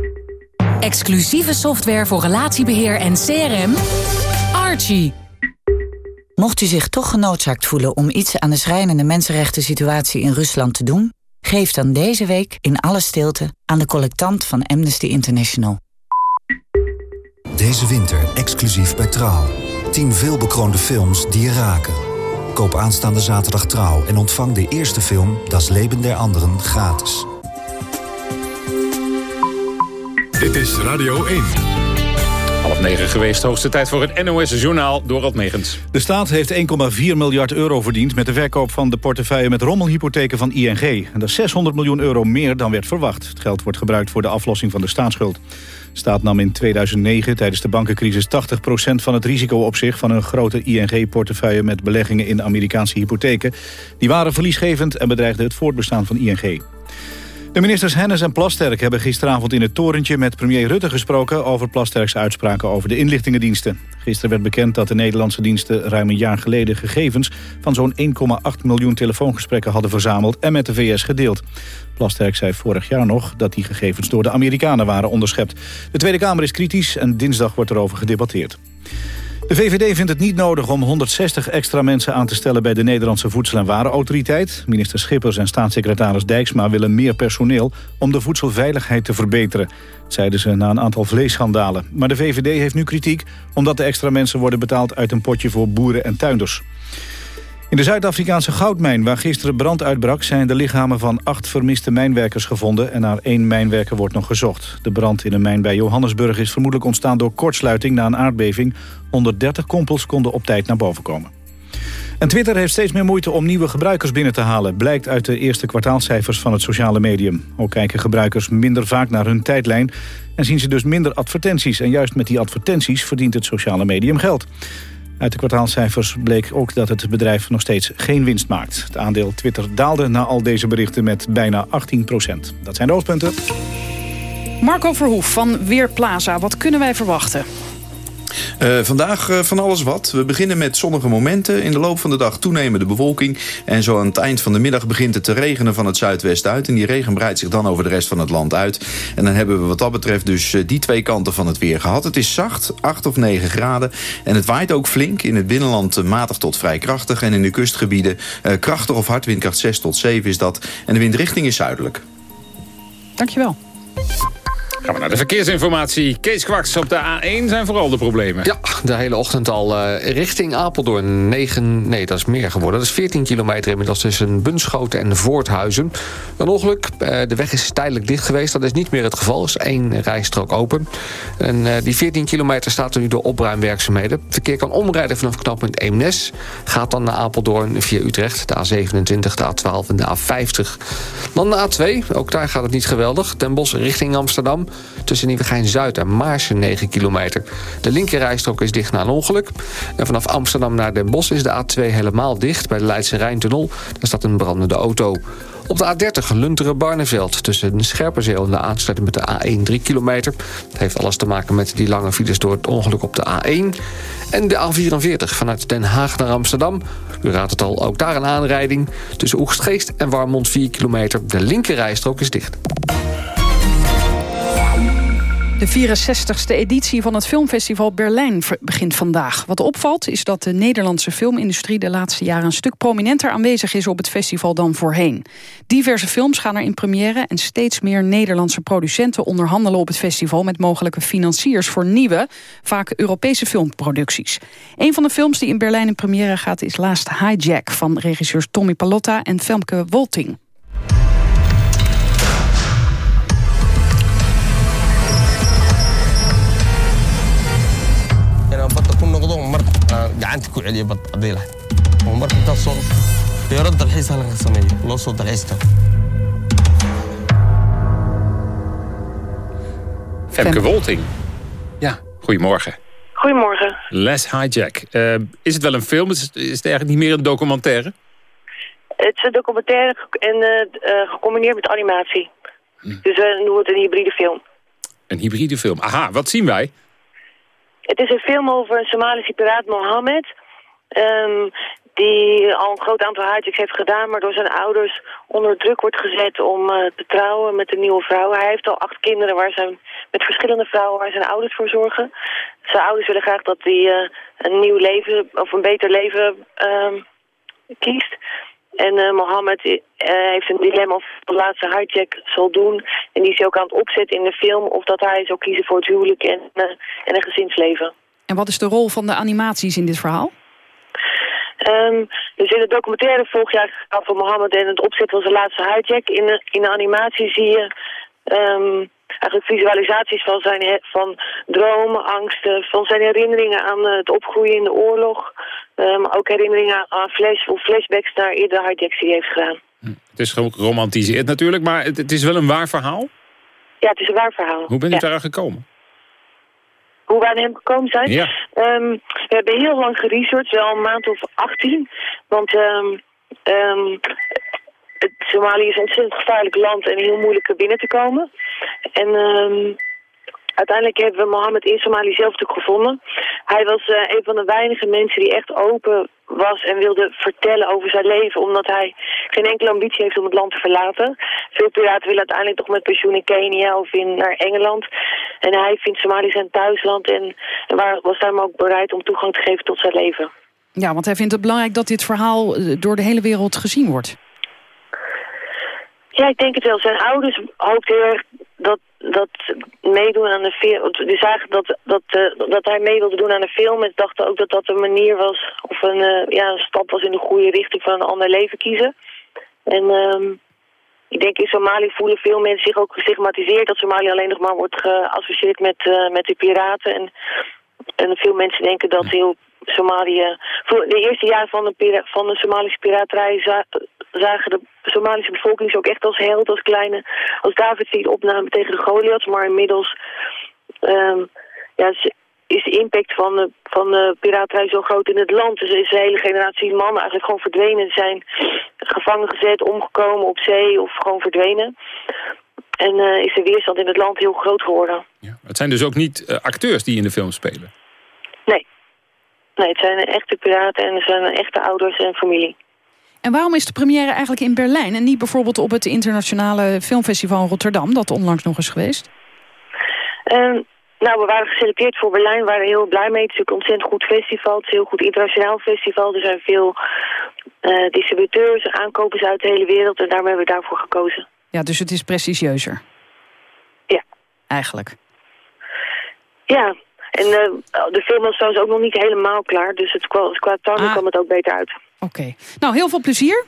Exclusieve software voor relatiebeheer en CRM. Archie. Mocht u zich toch genoodzaakt voelen om iets aan de schrijnende mensenrechten situatie in Rusland te doen, geef dan deze week in alle stilte aan de collectant van Amnesty International. Deze winter exclusief bij Trouw. 10 veelbekroonde films die je raken. Koop aanstaande zaterdag Trouw en ontvang de eerste film Das Leben der Anderen gratis. Dit is Radio 1. Half negen geweest, hoogste tijd voor het NOS-journaal Dorald Megens. De staat heeft 1,4 miljard euro verdiend... met de verkoop van de portefeuille met rommelhypotheken van ING. En dat is 600 miljoen euro meer dan werd verwacht. Het geld wordt gebruikt voor de aflossing van de staatsschuld. De staat nam in 2009 tijdens de bankencrisis 80% van het risico op zich... van een grote ING-portefeuille met beleggingen in Amerikaanse hypotheken. Die waren verliesgevend en bedreigden het voortbestaan van ING. De ministers Hennis en Plasterk hebben gisteravond in het torentje met premier Rutte gesproken over Plasterks uitspraken over de inlichtingendiensten. Gisteren werd bekend dat de Nederlandse diensten ruim een jaar geleden gegevens van zo'n 1,8 miljoen telefoongesprekken hadden verzameld en met de VS gedeeld. Plasterk zei vorig jaar nog dat die gegevens door de Amerikanen waren onderschept. De Tweede Kamer is kritisch en dinsdag wordt erover gedebatteerd. De VVD vindt het niet nodig om 160 extra mensen aan te stellen... bij de Nederlandse Voedsel- en Warenautoriteit. Minister Schippers en staatssecretaris Dijksma willen meer personeel... om de voedselveiligheid te verbeteren, zeiden ze na een aantal vleesschandalen. Maar de VVD heeft nu kritiek omdat de extra mensen worden betaald... uit een potje voor boeren en tuinders. In de Zuid-Afrikaanse goudmijn waar gisteren brand uitbrak... zijn de lichamen van acht vermiste mijnwerkers gevonden... en naar één mijnwerker wordt nog gezocht. De brand in een mijn bij Johannesburg is vermoedelijk ontstaan door kortsluiting... na een aardbeving. 130 kompels konden op tijd naar boven komen. En Twitter heeft steeds meer moeite om nieuwe gebruikers binnen te halen... blijkt uit de eerste kwartaalcijfers van het sociale medium. Ook kijken gebruikers minder vaak naar hun tijdlijn... en zien ze dus minder advertenties. En juist met die advertenties verdient het sociale medium geld. Uit de kwartaalcijfers bleek ook dat het bedrijf nog steeds geen winst maakt. Het aandeel Twitter daalde na al deze berichten met bijna 18 procent. Dat zijn de hoofdpunten. Marco Verhoef van Weerplaza, wat kunnen wij verwachten? Uh, vandaag uh, van alles wat. We beginnen met zonnige momenten. In de loop van de dag toenemen de bewolking. En zo aan het eind van de middag begint het te regenen van het zuidwesten uit. En die regen breidt zich dan over de rest van het land uit. En dan hebben we wat dat betreft dus uh, die twee kanten van het weer gehad. Het is zacht, 8 of 9 graden. En het waait ook flink. In het binnenland matig tot vrij krachtig. En in de kustgebieden krachtig of hard. Windkracht 6 tot 7 is dat. En de windrichting is zuidelijk. Dankjewel. Gaan we naar de verkeersinformatie. Kees Kwaks op de A1 zijn vooral de problemen. Ja, de hele ochtend al uh, richting Apeldoorn. 9, nee, dat is meer geworden. Dat is 14 kilometer inmiddels tussen Bunschoten en Voorthuizen. Een ongeluk. Uh, de weg is tijdelijk dicht geweest. Dat is niet meer het geval. Er is één rijstrook open. En uh, die 14 kilometer staat er nu door opruimwerkzaamheden. Het verkeer kan omrijden vanaf knooppunt Eemnes. Gaat dan naar Apeldoorn via Utrecht. De A27, de A12 en de A50. Dan de A2. Ook daar gaat het niet geweldig. Den Bosch richting Amsterdam. Tussen Nieuwegein-Zuid en Maarsen 9 kilometer. De linkerrijstrook is dicht na een ongeluk. En vanaf Amsterdam naar Den Bosch is de A2 helemaal dicht... bij de Leidse Rijntunnel. Daar staat een brandende auto. Op de A30 Lunteren-Barneveld tussen Scherpenzeel en de aansluiting met de A1 3 kilometer. Dat heeft alles te maken met die lange files door het ongeluk op de A1. En de A44 vanuit Den Haag naar Amsterdam. U raadt het al, ook daar een aanrijding. Tussen Oegstgeest en Warmond 4 kilometer. De linkerrijstrook is dicht. De 64ste editie van het filmfestival Berlijn begint vandaag. Wat opvalt is dat de Nederlandse filmindustrie de laatste jaren... een stuk prominenter aanwezig is op het festival dan voorheen. Diverse films gaan er in première... en steeds meer Nederlandse producenten onderhandelen op het festival... met mogelijke financiers voor nieuwe, vaak Europese filmproducties. Een van de films die in Berlijn in première gaat is Last Hijack... van regisseurs Tommy Palotta en Femke Wolting. Gacanta ku celiya bad haddii lahayd oo marka intaas soo beero dalxiis halkan sameeyo loo soo dalxiista Femke Wolting. Ja, goedemorgen. Goedemorgen. Les Hijack. Uh, is het wel een film? Is het, is het eigenlijk niet meer een documentaire? Het is een documentaire en uh, uh, gecombineerd met animatie. Hm. Dus we noemen het een hybride film. Een hybride film. Aha, wat zien wij? Het is een film over een Somalische piraat Mohammed. Um, die al een groot aantal hijacks heeft gedaan... maar door zijn ouders onder druk wordt gezet om uh, te trouwen met een nieuwe vrouw. Hij heeft al acht kinderen waar zijn, met verschillende vrouwen waar zijn ouders voor zorgen. Zijn ouders willen graag dat hij uh, een nieuw leven of een beter leven um, kiest. En uh, Mohammed uh, heeft een dilemma of de laatste hijack zal doen. En die is ook aan het opzetten in de film... of dat hij zou kiezen voor het huwelijk en, uh, en een gezinsleven. En wat is de rol van de animaties in dit verhaal? Um, dus in de documentaire volg je eigenlijk van Mohammed en het opzetten van zijn laatste hijack. In de, in de animatie zie je um, eigenlijk visualisaties van zijn van dromen, angsten, van zijn herinneringen aan het opgroeien in de oorlog. Um, ook herinneringen aan flash, of flashbacks naar eerder hijacks die hij heeft gedaan. Het is geromantiseerd natuurlijk, maar het, het, is wel een waar verhaal? Ja, het is een waar verhaal. Hoe bent u ja. daar gekomen? Hoe wij aan hem gekomen zijn? Ja. Um, we hebben heel lang geresearched, wel een maand of 18. Want um, um, het, Somalië is een ontzettend gevaarlijk land en heel moeilijk er binnen te komen. En uiteindelijk hebben we Mohammed in Somalië zelf natuurlijk gevonden. Hij was uh, een van de weinige mensen die echt open was en wilde vertellen over zijn leven. Omdat hij geen enkele ambitie heeft om het land te verlaten. Veel piraten willen uiteindelijk toch met pensioen in Kenia of in, naar Engeland. En hij vindt Somalië zijn thuisland en, en waar, was daarom ook bereid om toegang te geven tot zijn leven. Ja, want hij vindt het belangrijk dat dit verhaal door de hele wereld gezien wordt. Ja, ik denk het wel. Zijn ouders hoopt heel erg dat, meedoen aan de film. Die zagen dat, dat, uh, dat hij mee wilde doen aan de film. En dachten ook dat dat een manier was, of een, uh, ja, een stap was in de goede richting van een ander leven kiezen. En um, ik denk in Somalië voelen veel mensen zich ook gestigmatiseerd. Dat Somalië alleen nog maar wordt geassocieerd met, uh, met de piraten. En, en veel mensen denken dat heel Somalië... De eerste jaren van de, van de Somalische piraterij zagen de Somalische bevolking ook echt als held, als kleine, als David die het opname tegen de Goliaths. Maar inmiddels um, ja, is de impact van de, van de piraterij zo groot in het land. Dus er is een hele generatie mannen eigenlijk gewoon verdwenen. zijn gevangen gezet, omgekomen op zee of gewoon verdwenen. En uh, is de weerstand in het land heel groot geworden. Ja, het zijn dus ook niet uh, acteurs die in de film spelen? Nee. Nee, het zijn echte piraten en er zijn echte ouders en familie. En waarom is de première eigenlijk in Berlijn... en niet bijvoorbeeld op het internationale filmfestival in Rotterdam... dat onlangs nog is geweest? Um, nou, we waren geselecteerd voor Berlijn. We waren heel blij mee. Het is een ontzettend goed festival. Het is een heel goed internationaal festival. Er zijn veel uh, distributeurs en aankopers uit de hele wereld. En daarom hebben we daarvoor gekozen. Ja, dus het is prestigieuzer. Ja. eigenlijk. Ja, en de film was trouwens ook nog niet helemaal klaar. Dus het, qua, qua ah. kwam het ook beter uit. Oké. Nou, heel veel plezier.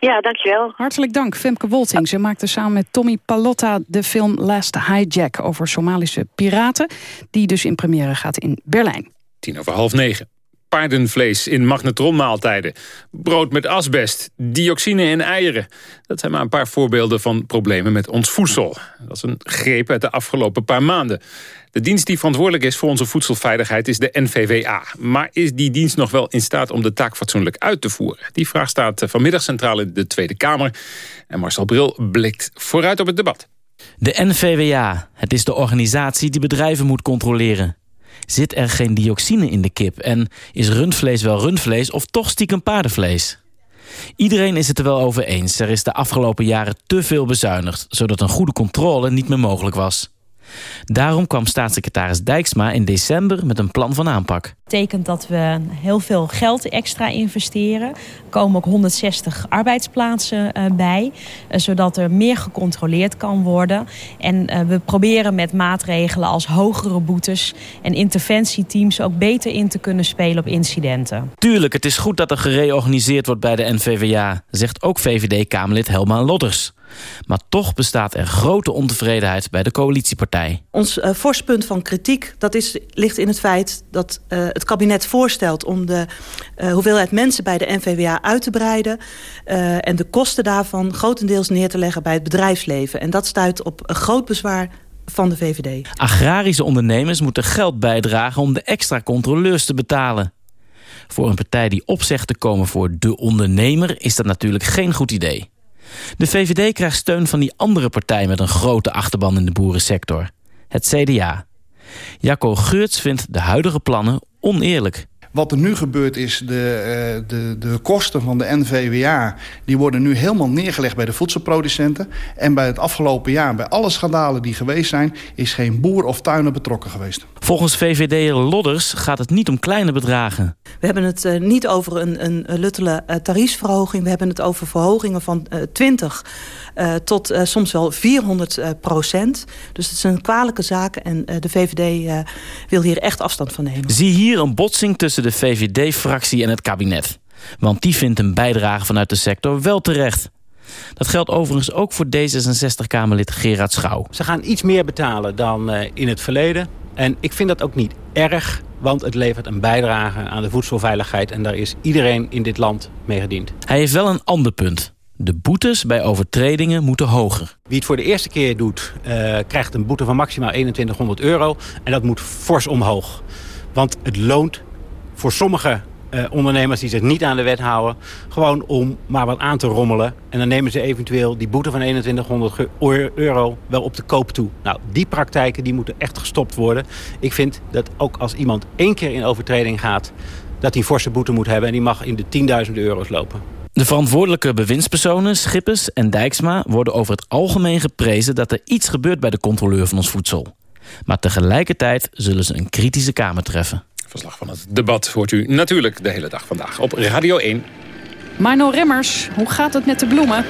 Ja, dankjewel. Hartelijk dank, Femke Wolting. Ze maakte samen met Tommy Palotta de film Last Hijack... over Somalische piraten, die dus in première gaat in Berlijn. Tien over half negen paardenvlees in magnetronmaaltijden. Brood met asbest, dioxine in eieren. Dat zijn maar een paar voorbeelden van problemen met ons voedsel. Dat is een greep uit de afgelopen paar maanden. De dienst die verantwoordelijk is voor onze voedselveiligheid is de NVWA. Maar is die dienst nog wel in staat om de taak fatsoenlijk uit te voeren? Die vraag staat vanmiddag centraal in de Tweede Kamer. En Marcel Bril blikt vooruit op het debat. De NVWA, het is de organisatie die bedrijven moet controleren. Zit er geen dioxine in de kip en is rundvlees wel rundvlees of toch stiekem paardenvlees? Iedereen is het er wel over eens. Er is de afgelopen jaren te veel bezuinigd... zodat een goede controle niet meer mogelijk was. Daarom kwam staatssecretaris Dijksma in december met een plan van aanpak. Dat betekent dat we heel veel geld extra investeren. Er komen ook 160 arbeidsplaatsen uh, bij, uh, zodat er meer gecontroleerd kan worden. En uh, we proberen met maatregelen als hogere boetes en interventieteams ook beter in te kunnen spelen op incidenten. Tuurlijk, het is goed dat er gereorganiseerd wordt bij de NVVA, zegt ook VVD-Kamerlid Helma Lodders. Maar toch bestaat er grote ontevredenheid bij de coalitiepartij. Ons uh, voorspunt van kritiek dat is, ligt in het feit dat uh, het kabinet voorstelt... om de uh, hoeveelheid mensen bij de NVWA uit te breiden... en de kosten daarvan grotendeels neer te leggen bij het bedrijfsleven. En dat stuit op een groot bezwaar van de VVD. Agrarische ondernemers moeten geld bijdragen om de extra controleurs te betalen. Voor een partij die opzegt te komen voor de ondernemer is dat natuurlijk geen goed idee. De VVD krijgt steun van die andere partij met een grote achterban in de boerensector. Het CDA. Jacco Geurts vindt de huidige plannen oneerlijk. Wat er nu gebeurt is, de, eh, de, de kosten van de NVWA... die worden nu helemaal neergelegd bij de voedselproducenten. En bij het afgelopen jaar, bij alle schandalen die geweest zijn... is geen boer of tuiner betrokken geweest. Volgens VVD'er Lodders gaat het niet om kleine bedragen. We hebben het uh, niet over een, een luttele uh, tariefsverhoging. We hebben het over verhogingen van uh, 20 tot soms wel 400 procent. Dus het is een kwalijke zaak en de VVD wil hier echt afstand van nemen. Zie hier een botsing tussen de VVD-fractie en het kabinet. Want die vindt een bijdrage vanuit de sector wel terecht. Dat geldt overigens ook voor D66-Kamerlid Gerard Schouw. Ze gaan iets meer betalen dan uh, in het verleden. En ik vind dat ook niet erg, want het levert een bijdrage aan de voedselveiligheid... en daar is iedereen in dit land mee gediend. Hij heeft wel een ander punt. De boetes bij overtredingen moeten hoger. Wie het voor de eerste keer doet, uh, krijgt een boete van maximaal 2100 euro. En dat moet fors omhoog. Want het loont voor sommige uh, ondernemers die zich niet aan de wet houden... gewoon om maar wat aan te rommelen. En dan nemen ze eventueel die boete van 2100 euro wel op de koop toe. Nou, die praktijken die moeten echt gestopt worden. Ik vind dat ook als iemand één keer in overtreding gaat... dat hij forse boete moet hebben en die mag in de 10.000 euro's lopen. De verantwoordelijke bewindspersonen, Schippers en Dijksma... worden over het algemeen geprezen dat er iets gebeurt bij de controleur van ons voedsel. Maar tegelijkertijd zullen ze een kritische kamer treffen. Verslag van het debat hoort u natuurlijk de hele dag vandaag op Radio 1. Marno Remmers, hoe gaat het met de bloemen?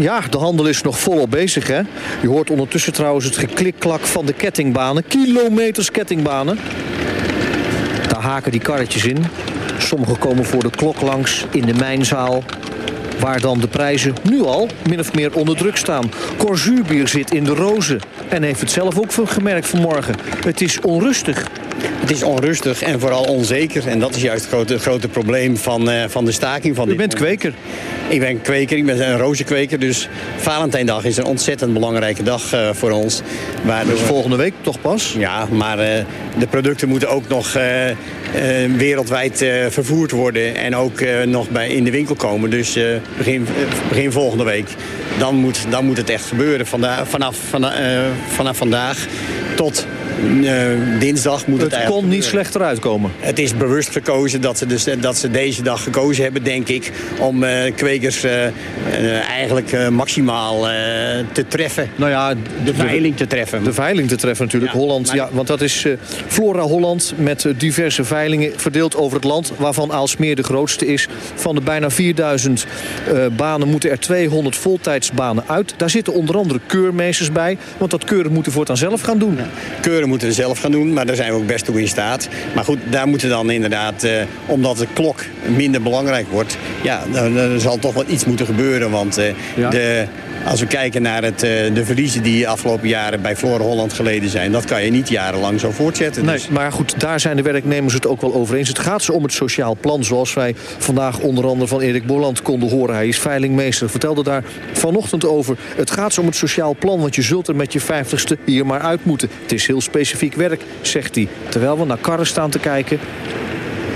Ja, de handel is nog volop bezig. Hè? Je hoort ondertussen trouwens het geklikklak van de kettingbanen. Kilometers kettingbanen. Daar haken die karretjes in. Sommige komen voor de klok langs in de mijnzaal. Waar dan de prijzen nu al min of meer onder druk staan. Corzuurbier zit in de rozen. En heeft het zelf ook gemerkt vanmorgen. Het is onrustig. Het is onrustig en vooral onzeker. En dat is juist het grote, grote probleem van, uh, van de staking. Van U bent kweker? Ik ben kweker, ik ben een rozenkweker. Dus Valentijndag is een ontzettend belangrijke dag uh, voor ons. Waar dus volgende week toch pas? Ja, maar uh, de producten moeten ook nog wereldwijd vervoerd worden. En ook nog bij, in de winkel komen. Dus begin, volgende week. Dan moet, dan moet het echt gebeuren. Vanaf, vanaf, vanaf vandaag tot dinsdag moet het, het kon niet slechter uitkomen. Het is bewust gekozen dat ze, dus, dat ze deze dag gekozen hebben, denk ik... om kwekers eigenlijk maximaal te treffen. Nou ja, de veiling te treffen. De veiling te treffen natuurlijk. Holland, ja, want dat is Flora Holland met diverse veilingen verdeeld over het land... waarvan Aalsmeer de grootste is. Van de bijna 4000 banen moeten er 200 voltijdsbanen uit. Daar zitten onder andere keurmeesters bij. Want dat keuren moeten voortaan zelf gaan doen. Keuren moeten we zelf gaan doen, maar daar zijn we ook best toe in staat. Maar goed, daar moeten dan inderdaad, eh, omdat de klok minder belangrijk wordt... ja, dan, dan zal toch wel iets moeten gebeuren. Want eh, de als we kijken naar het, eh, de verliezen die de afgelopen jaren bij Flora Holland geleden zijn... dat kan je niet jarenlang zo voortzetten. Nee, dus- maar goed, daar zijn de werknemers het ook wel over eens. Het gaat ze om het sociaal plan, zoals wij vandaag onder andere van Erik Bolland konden horen. Hij is veilingmeester, vertelde daar vanochtend over. Het gaat ze om het sociaal plan, want je zult er met je vijftigste hier maar uit moeten. Het is heel specifiek werk, zegt hij. Terwijl we naar karren staan te kijken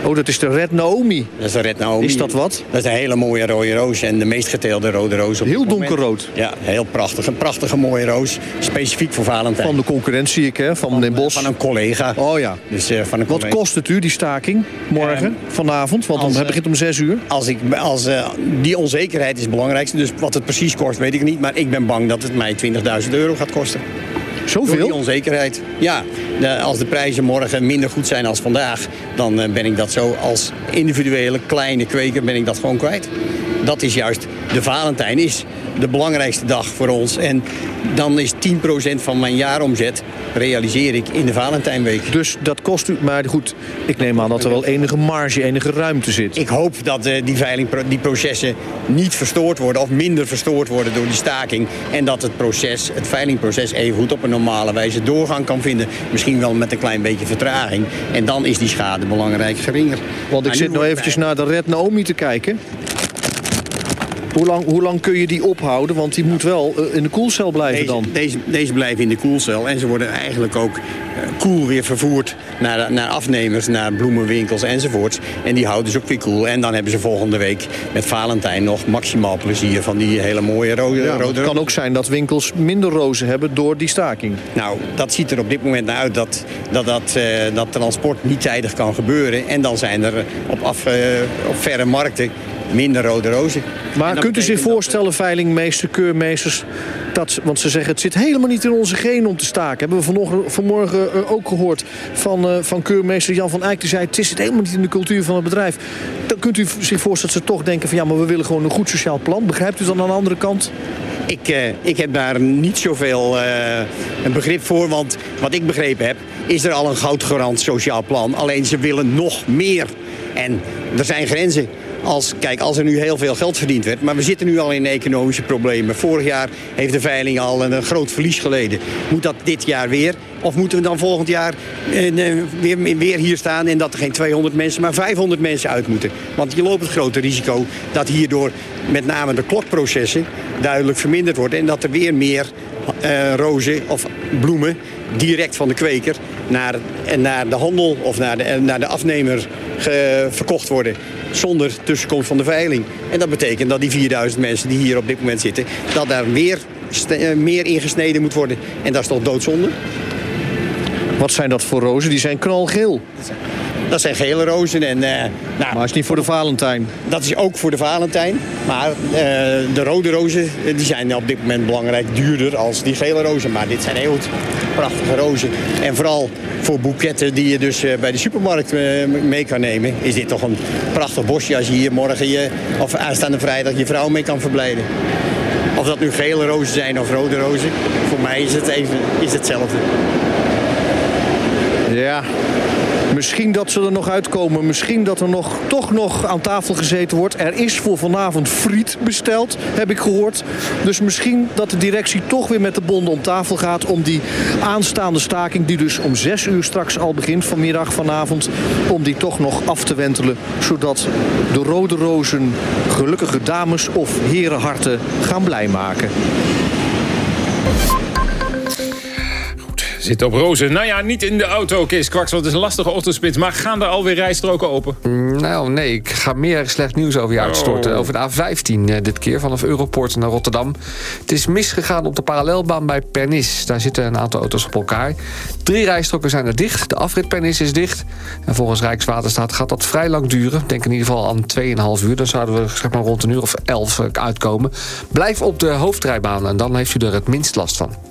Oh, dat is de Red Naomi. Dat is de Red Naomi. Is dat wat? Dat is een hele mooie rode roos en de meest geteelde rode roos. Op heel donkerrood. Ja, heel prachtig. Een prachtige mooie roos. Specifiek voor Valentijn. Van de concurrentie, ik, hè? Van, Den Bos. Van een collega. Oh ja. Dus, uh, van een wat kost het u, die staking, morgen, uh, vanavond? Want dan begint om zes uur. Als ik, als, uh, die onzekerheid is het belangrijkste. Dus wat het precies kost, weet ik niet. Maar ik ben bang dat het mij 20.000 euro gaat kosten. Zoveel? Die onzekerheid. Ja, als de prijzen morgen minder goed zijn als vandaag... dan ben ik dat zo als individuele kleine kweker ben ik dat gewoon kwijt. Dat is juist, de Valentijn is de belangrijkste dag voor ons. En dan is 10% van mijn jaaromzet realiseer ik in de Valentijnweek. Dus dat kost u, maar goed, ik neem aan dat er wel enige marge, enige ruimte zit. Ik hoop dat uh, die, veiling, die processen niet verstoord worden of minder verstoord worden door die staking. En dat het proces, het veilingproces even goed op een normale wijze doorgang kan vinden. Misschien wel met een klein beetje vertraging. En dan is die schade belangrijk geringer. Want ik zit nou eventjes naar de Red Naomi te kijken. Hoe lang, hoe lang kun je die ophouden? Want die moet wel uh, in de koelcel blijven deze, dan. Deze, deze blijven in de koelcel. En ze worden eigenlijk ook uh, koel weer vervoerd naar, naar afnemers, naar bloemenwinkels enzovoorts. En die houden ze ook weer koel. En dan hebben ze volgende week met Valentijn nog maximaal plezier van die hele mooie rode, ja, rode Het kan ook zijn dat winkels minder rozen hebben door die staking. Nou, dat ziet er op dit moment naar uit dat dat, dat, uh, dat transport niet tijdig kan gebeuren. En dan zijn er op, af, op verre markten minder rode rozen. Maar kunt u zich voorstellen, veilingmeester, keurmeesters... Dat, want ze zeggen, het zit helemaal niet in onze genen om te staken. Hebben we vanochtend, vanmorgen uh, ook gehoord van, uh, van keurmeester Jan van Eyck. Die zei, het zit helemaal niet in de cultuur van het bedrijf. Dan kunt u zich voorstellen dat ze toch denken van... ja, maar we willen gewoon een goed sociaal plan. Begrijpt u dan aan de andere kant? Ik, uh, ik heb daar niet zoveel een begrip voor. Want wat ik begrepen heb, is er al een goudgarant sociaal plan. Alleen ze willen nog meer. En er zijn grenzen. Als, kijk, als er nu heel veel geld verdiend werd... maar we zitten nu al in economische problemen. Vorig jaar heeft de veiling al een, groot verlies geleden. Moet dat dit jaar weer? Of moeten we dan volgend jaar eh, weer, weer hier staan... en dat er geen 200 mensen, maar 500 mensen uit moeten? Want je loopt het grote risico dat hierdoor met name de klokprocessen... duidelijk verminderd worden... en dat er weer meer uh, rozen of bloemen direct van de kweker... naar, naar de handel of naar de, naar de afnemer verkocht worden zonder tussenkomst van de veiling. En dat betekent dat die 4000 mensen die hier op dit moment zitten... dat daar weer meer ingesneden moet worden. En dat is toch doodzonde? Wat zijn dat voor rozen? Die zijn knalgeel. Dat zijn gele rozen. En, uh, nou, maar is niet voor de Valentijn? Dat is ook voor de Valentijn. Maar uh, de rode rozen die zijn op dit moment belangrijk duurder als die gele rozen. Maar dit zijn heel prachtige rozen. En vooral voor boeketten die je dus bij de supermarkt mee kan nemen... is dit toch een prachtig bosje als je hier morgen je, of aanstaande vrijdag je vrouw mee kan verblijden. Of dat nu gele rozen zijn of rode rozen. Voor mij is het even is hetzelfde. Ja, Misschien dat ze er nog uitkomen. Misschien dat er nog, toch nog aan tafel gezeten wordt. Er is voor vanavond friet besteld, heb ik gehoord. Dus misschien dat de directie toch weer met de bonden om tafel gaat... om die aanstaande staking, die dus om zes uur straks al begint... vanmiddag, vanavond, om die toch nog af te wentelen. Zodat de rode rozen gelukkige dames of herenharten gaan blij maken. Zit op rozen. Nou ja, niet in de auto, Kees Kwaks, want het is een lastige ochtendspits. Maar gaan er alweer rijstroken open? Nou, nee, ik ga meer slecht nieuws over je uitstorten. Oh. Over de A15 eh, dit keer, vanaf Europort naar Rotterdam. Het is misgegaan op de parallelbaan bij Pernis. Daar zitten een aantal auto's op elkaar. Drie rijstroken zijn er dicht. De afrit Pernis is dicht. En volgens Rijkswaterstaat gaat dat vrij lang duren. Denk in ieder geval aan 2,5 uur. Dan zouden we zeg maar, rond een uur of 11 uitkomen. Blijf op de hoofdrijbaan en dan heeft u er het minst last van.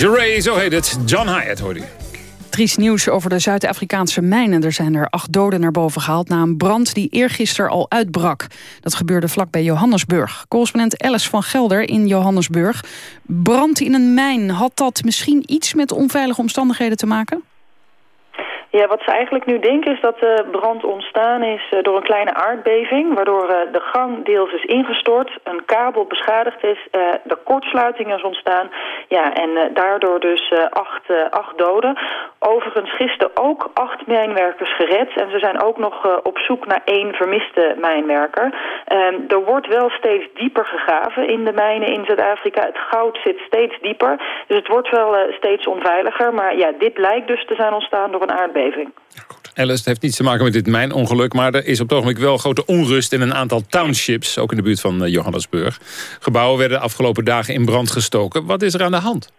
Georgia Ray, zo heet het. John Hyatt, hoorde u. Triest nieuws over de Zuid-Afrikaanse mijnen. Er zijn er acht doden naar boven gehaald na een brand die eergisteren al uitbrak. Dat gebeurde vlakbij Johannesburg. Correspondent Alice van Gelder in Johannesburg. Brand in een mijn, had dat misschien iets met onveilige omstandigheden te maken? Ja, wat ze eigenlijk nu denken is dat de brand ontstaan is eh, door een kleine aardbeving... waardoor eh, de gang deels is ingestort, een kabel beschadigd is... eh, de kortsluiting is ontstaan ja, en daardoor dus acht, acht doden. Overigens gisteren ook acht mijnwerkers gered... en ze zijn ook nog op zoek naar één vermiste mijnwerker. Ehm, er wordt wel steeds dieper gegraven in de mijnen in Zuid-Afrika. Het goud zit steeds dieper, dus het wordt wel steeds onveiliger. Maar ja, dit lijkt dus te zijn ontstaan door een aardbeving. Alice, het heeft niets te maken met dit mijnongeluk... maar er is op het ogenblik wel grote onrust in een aantal townships... ook in de buurt van eh, Johannesburg. Gebouwen werden de afgelopen dagen in brand gestoken. Wat is er aan de hand?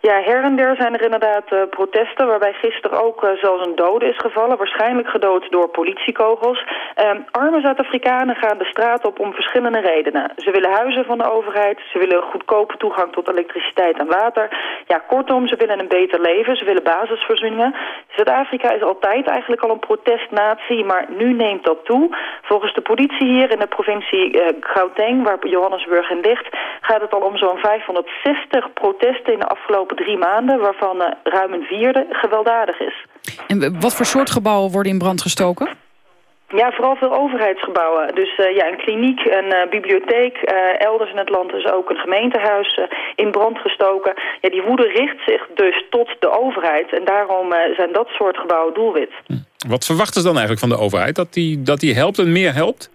Ja, her en der zijn er inderdaad uh, protesten... waarbij gisteren ook uh, zelfs een dode is gevallen. Waarschijnlijk gedood door politiekogels. Uh, arme Zuid-Afrikanen gaan de straat op om verschillende redenen. Ze willen huizen van de overheid. Ze willen goedkope toegang tot elektriciteit en water. Ja, kortom, ze willen een beter leven. Ze willen basisvoorzieningen. Zuid-Afrika is altijd eigenlijk al een protestnatie... maar nu neemt dat toe. Volgens de politie hier in de provincie uh, Gauteng... waar Johannesburg in ligt... gaat het al om zo'n 560 protesten in de afgelopen drie maanden... waarvan uh, ruim een vierde gewelddadig is. En wat voor soort gebouwen worden in brand gestoken? Ja, vooral veel overheidsgebouwen. Dus uh, ja, een kliniek, een uh, bibliotheek. Uh, elders in het land is ook een gemeentehuis in brand gestoken. Ja, die woede richt zich dus tot de overheid. En daarom zijn dat soort gebouwen doelwit. Wat verwachten ze dan eigenlijk van de overheid? Dat die, dat die helpt en meer helpt?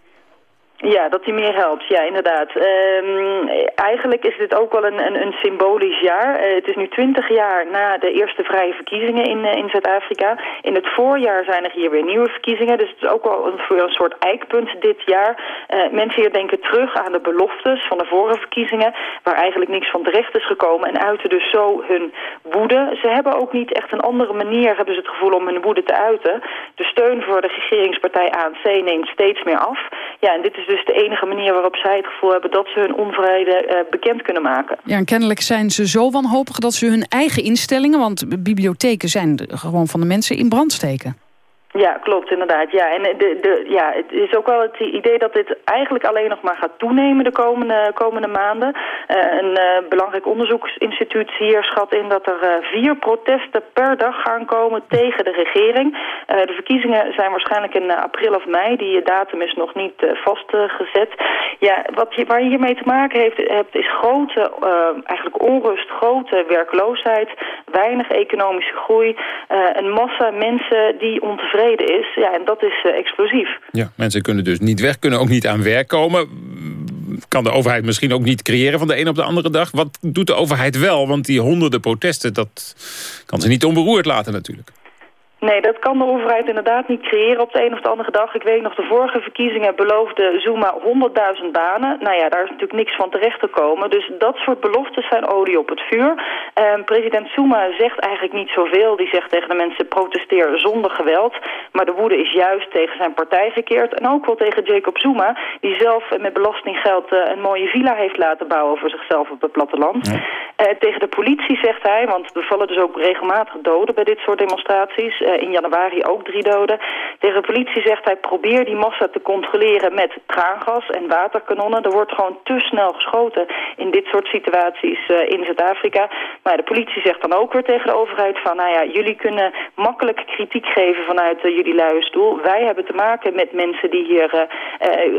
Ja, dat hij meer helpt. Ja, inderdaad. Um, eigenlijk is dit ook wel een, een, een symbolisch jaar. Uh, het is nu twintig jaar na de eerste vrije verkiezingen in, uh, in Zuid-Afrika. In het voorjaar zijn er hier weer nieuwe verkiezingen. Dus het is ook wel een, voor een soort eikpunt dit jaar. Uh, mensen hier denken terug aan de beloftes van de vorige verkiezingen... waar eigenlijk niks van terecht is gekomen... en uiten dus zo hun woede. Ze hebben ook niet echt een andere manier, hebben ze het gevoel... om hun woede te uiten. De steun voor de regeringspartij ANC neemt steeds meer af. Ja, en dit is dus de enige manier waarop zij het gevoel hebben... dat ze hun onvrede uh, bekend kunnen maken. Ja, en kennelijk zijn ze zo wanhopig dat ze hun eigen instellingen... want bibliotheken zijn gewoon van de mensen in brand steken. Ja, klopt, inderdaad. Ja, en de, de, ja, het is ook wel het idee dat dit eigenlijk alleen nog maar gaat toenemen de komende, komende maanden. Uh, een uh, belangrijk onderzoeksinstituut hier schat in dat er uh, vier protesten per dag gaan komen tegen de regering. de verkiezingen zijn waarschijnlijk in april of mei. Die datum is nog niet vastgezet. ja, wat je, waar je hiermee te maken heeft, hebt is grote eigenlijk onrust, grote werkloosheid, weinig economische groei, een massa mensen die ontevreden is. Ja, en dat is uh, explosief. Ja, mensen kunnen dus niet weg, kunnen ook niet aan werk komen. Kan de overheid misschien ook niet creëren van de een op de andere dag? Wat doet de overheid wel? Want die honderden protesten, dat kan ze niet onberoerd laten natuurlijk. Nee, dat kan de overheid inderdaad niet creëren op de een of de andere dag. Ik weet nog, de vorige verkiezingen beloofde Zuma 100.000 banen. Nou ja, daar is natuurlijk niks van terecht te komen. Dus dat soort beloftes zijn olie op het vuur. Um, president Zuma zegt eigenlijk niet zoveel. Die zegt tegen de mensen, protesteer zonder geweld. Maar de woede is juist tegen zijn partij gekeerd. En ook wel tegen Jacob Zuma, die zelf met belastinggeld uh, een mooie villa heeft laten bouwen voor zichzelf op het platteland. Uh, tegen de politie zegt hij, want er vallen dus ook regelmatig doden bij dit soort demonstraties in januari ook drie doden. Tegen de politie zegt hij probeer die massa te controleren met traangas en waterkanonnen. Er wordt gewoon te snel geschoten in dit soort situaties uh, in Zuid-Afrika. Maar de politie zegt dan ook weer tegen de overheid van nou ja, jullie kunnen makkelijk kritiek geven vanuit uh, jullie luie stoel. Wij hebben te maken met mensen die hier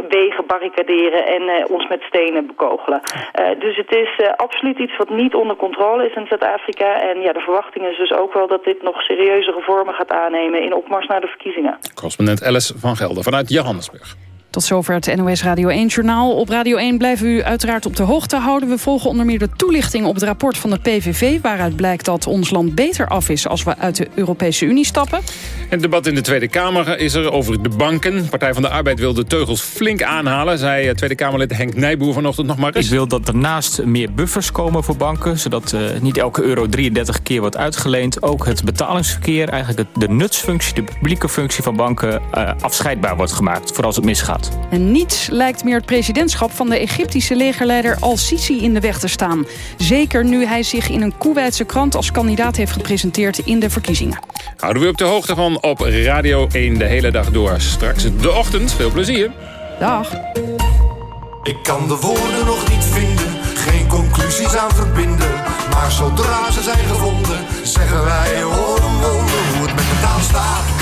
wegen barricaderen en ons met stenen bekogelen. dus het is absoluut iets wat niet onder controle is in Zuid-Afrika. En ja, de verwachting is dus ook wel dat dit nog serieuze vormen gaat aannemen in opmars naar de verkiezingen. Correspondent Alice van Gelder vanuit Johannesburg. Tot zover het NOS Radio 1-journaal. Op Radio 1 blijven u uiteraard op de hoogte houden. We volgen onder meer de toelichting op het rapport van de PVV... waaruit blijkt dat ons land beter af is als we uit de Europese Unie stappen. Het debat in de Tweede Kamer is er over de banken. Partij van de Arbeid wil de teugels flink aanhalen... zei eh, Tweede Kamerlid Henk Nijboer vanochtend nog maar eens. Ik wil dat er naast meer buffers komen voor banken... zodat uh, niet elke euro 33 keer wordt uitgeleend. Ook het betalingsverkeer, eigenlijk de nutsfunctie... de publieke functie van banken uh, afscheidbaar wordt gemaakt... voor als het misgaat. En niets lijkt meer het presidentschap van de Egyptische legerleider Al-Sisi in de weg te staan. Zeker nu hij zich in een Koeweitse krant als kandidaat heeft gepresenteerd in de verkiezingen. Houden we op de hoogte van op Radio 1 de hele dag door. Straks de ochtend. Veel plezier. Dag. Ik kan de woorden nog niet vinden, geen conclusies aan verbinden. Maar zodra ze zijn gevonden, zeggen wij horen hoe het met de taal staat.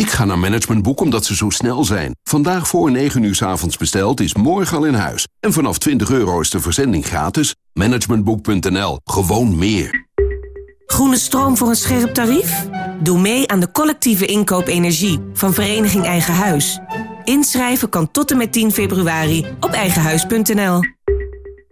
Ik ga naar Management Boek omdat ze zo snel zijn. Vandaag voor 9 uur s avonds besteld is morgen al in huis. En vanaf 20 euro is de verzending gratis. Managementboek.nl. Gewoon meer. Groene stroom voor een scherp tarief? Doe mee aan de collectieve inkoop energie van Vereniging Eigen Huis. Inschrijven kan tot en met 10 februari op eigenhuis.nl.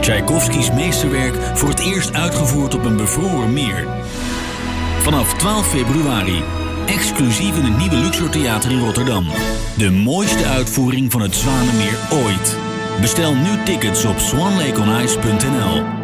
Tchaikovskis meesterwerk voor het eerst uitgevoerd op een bevroren meer. Vanaf 12 februari. Exclusief in het nieuwe Luxor Theater in Rotterdam. De mooiste uitvoering van het Zwanenmeer ooit. Bestel nu tickets op swanlakeonice.nl.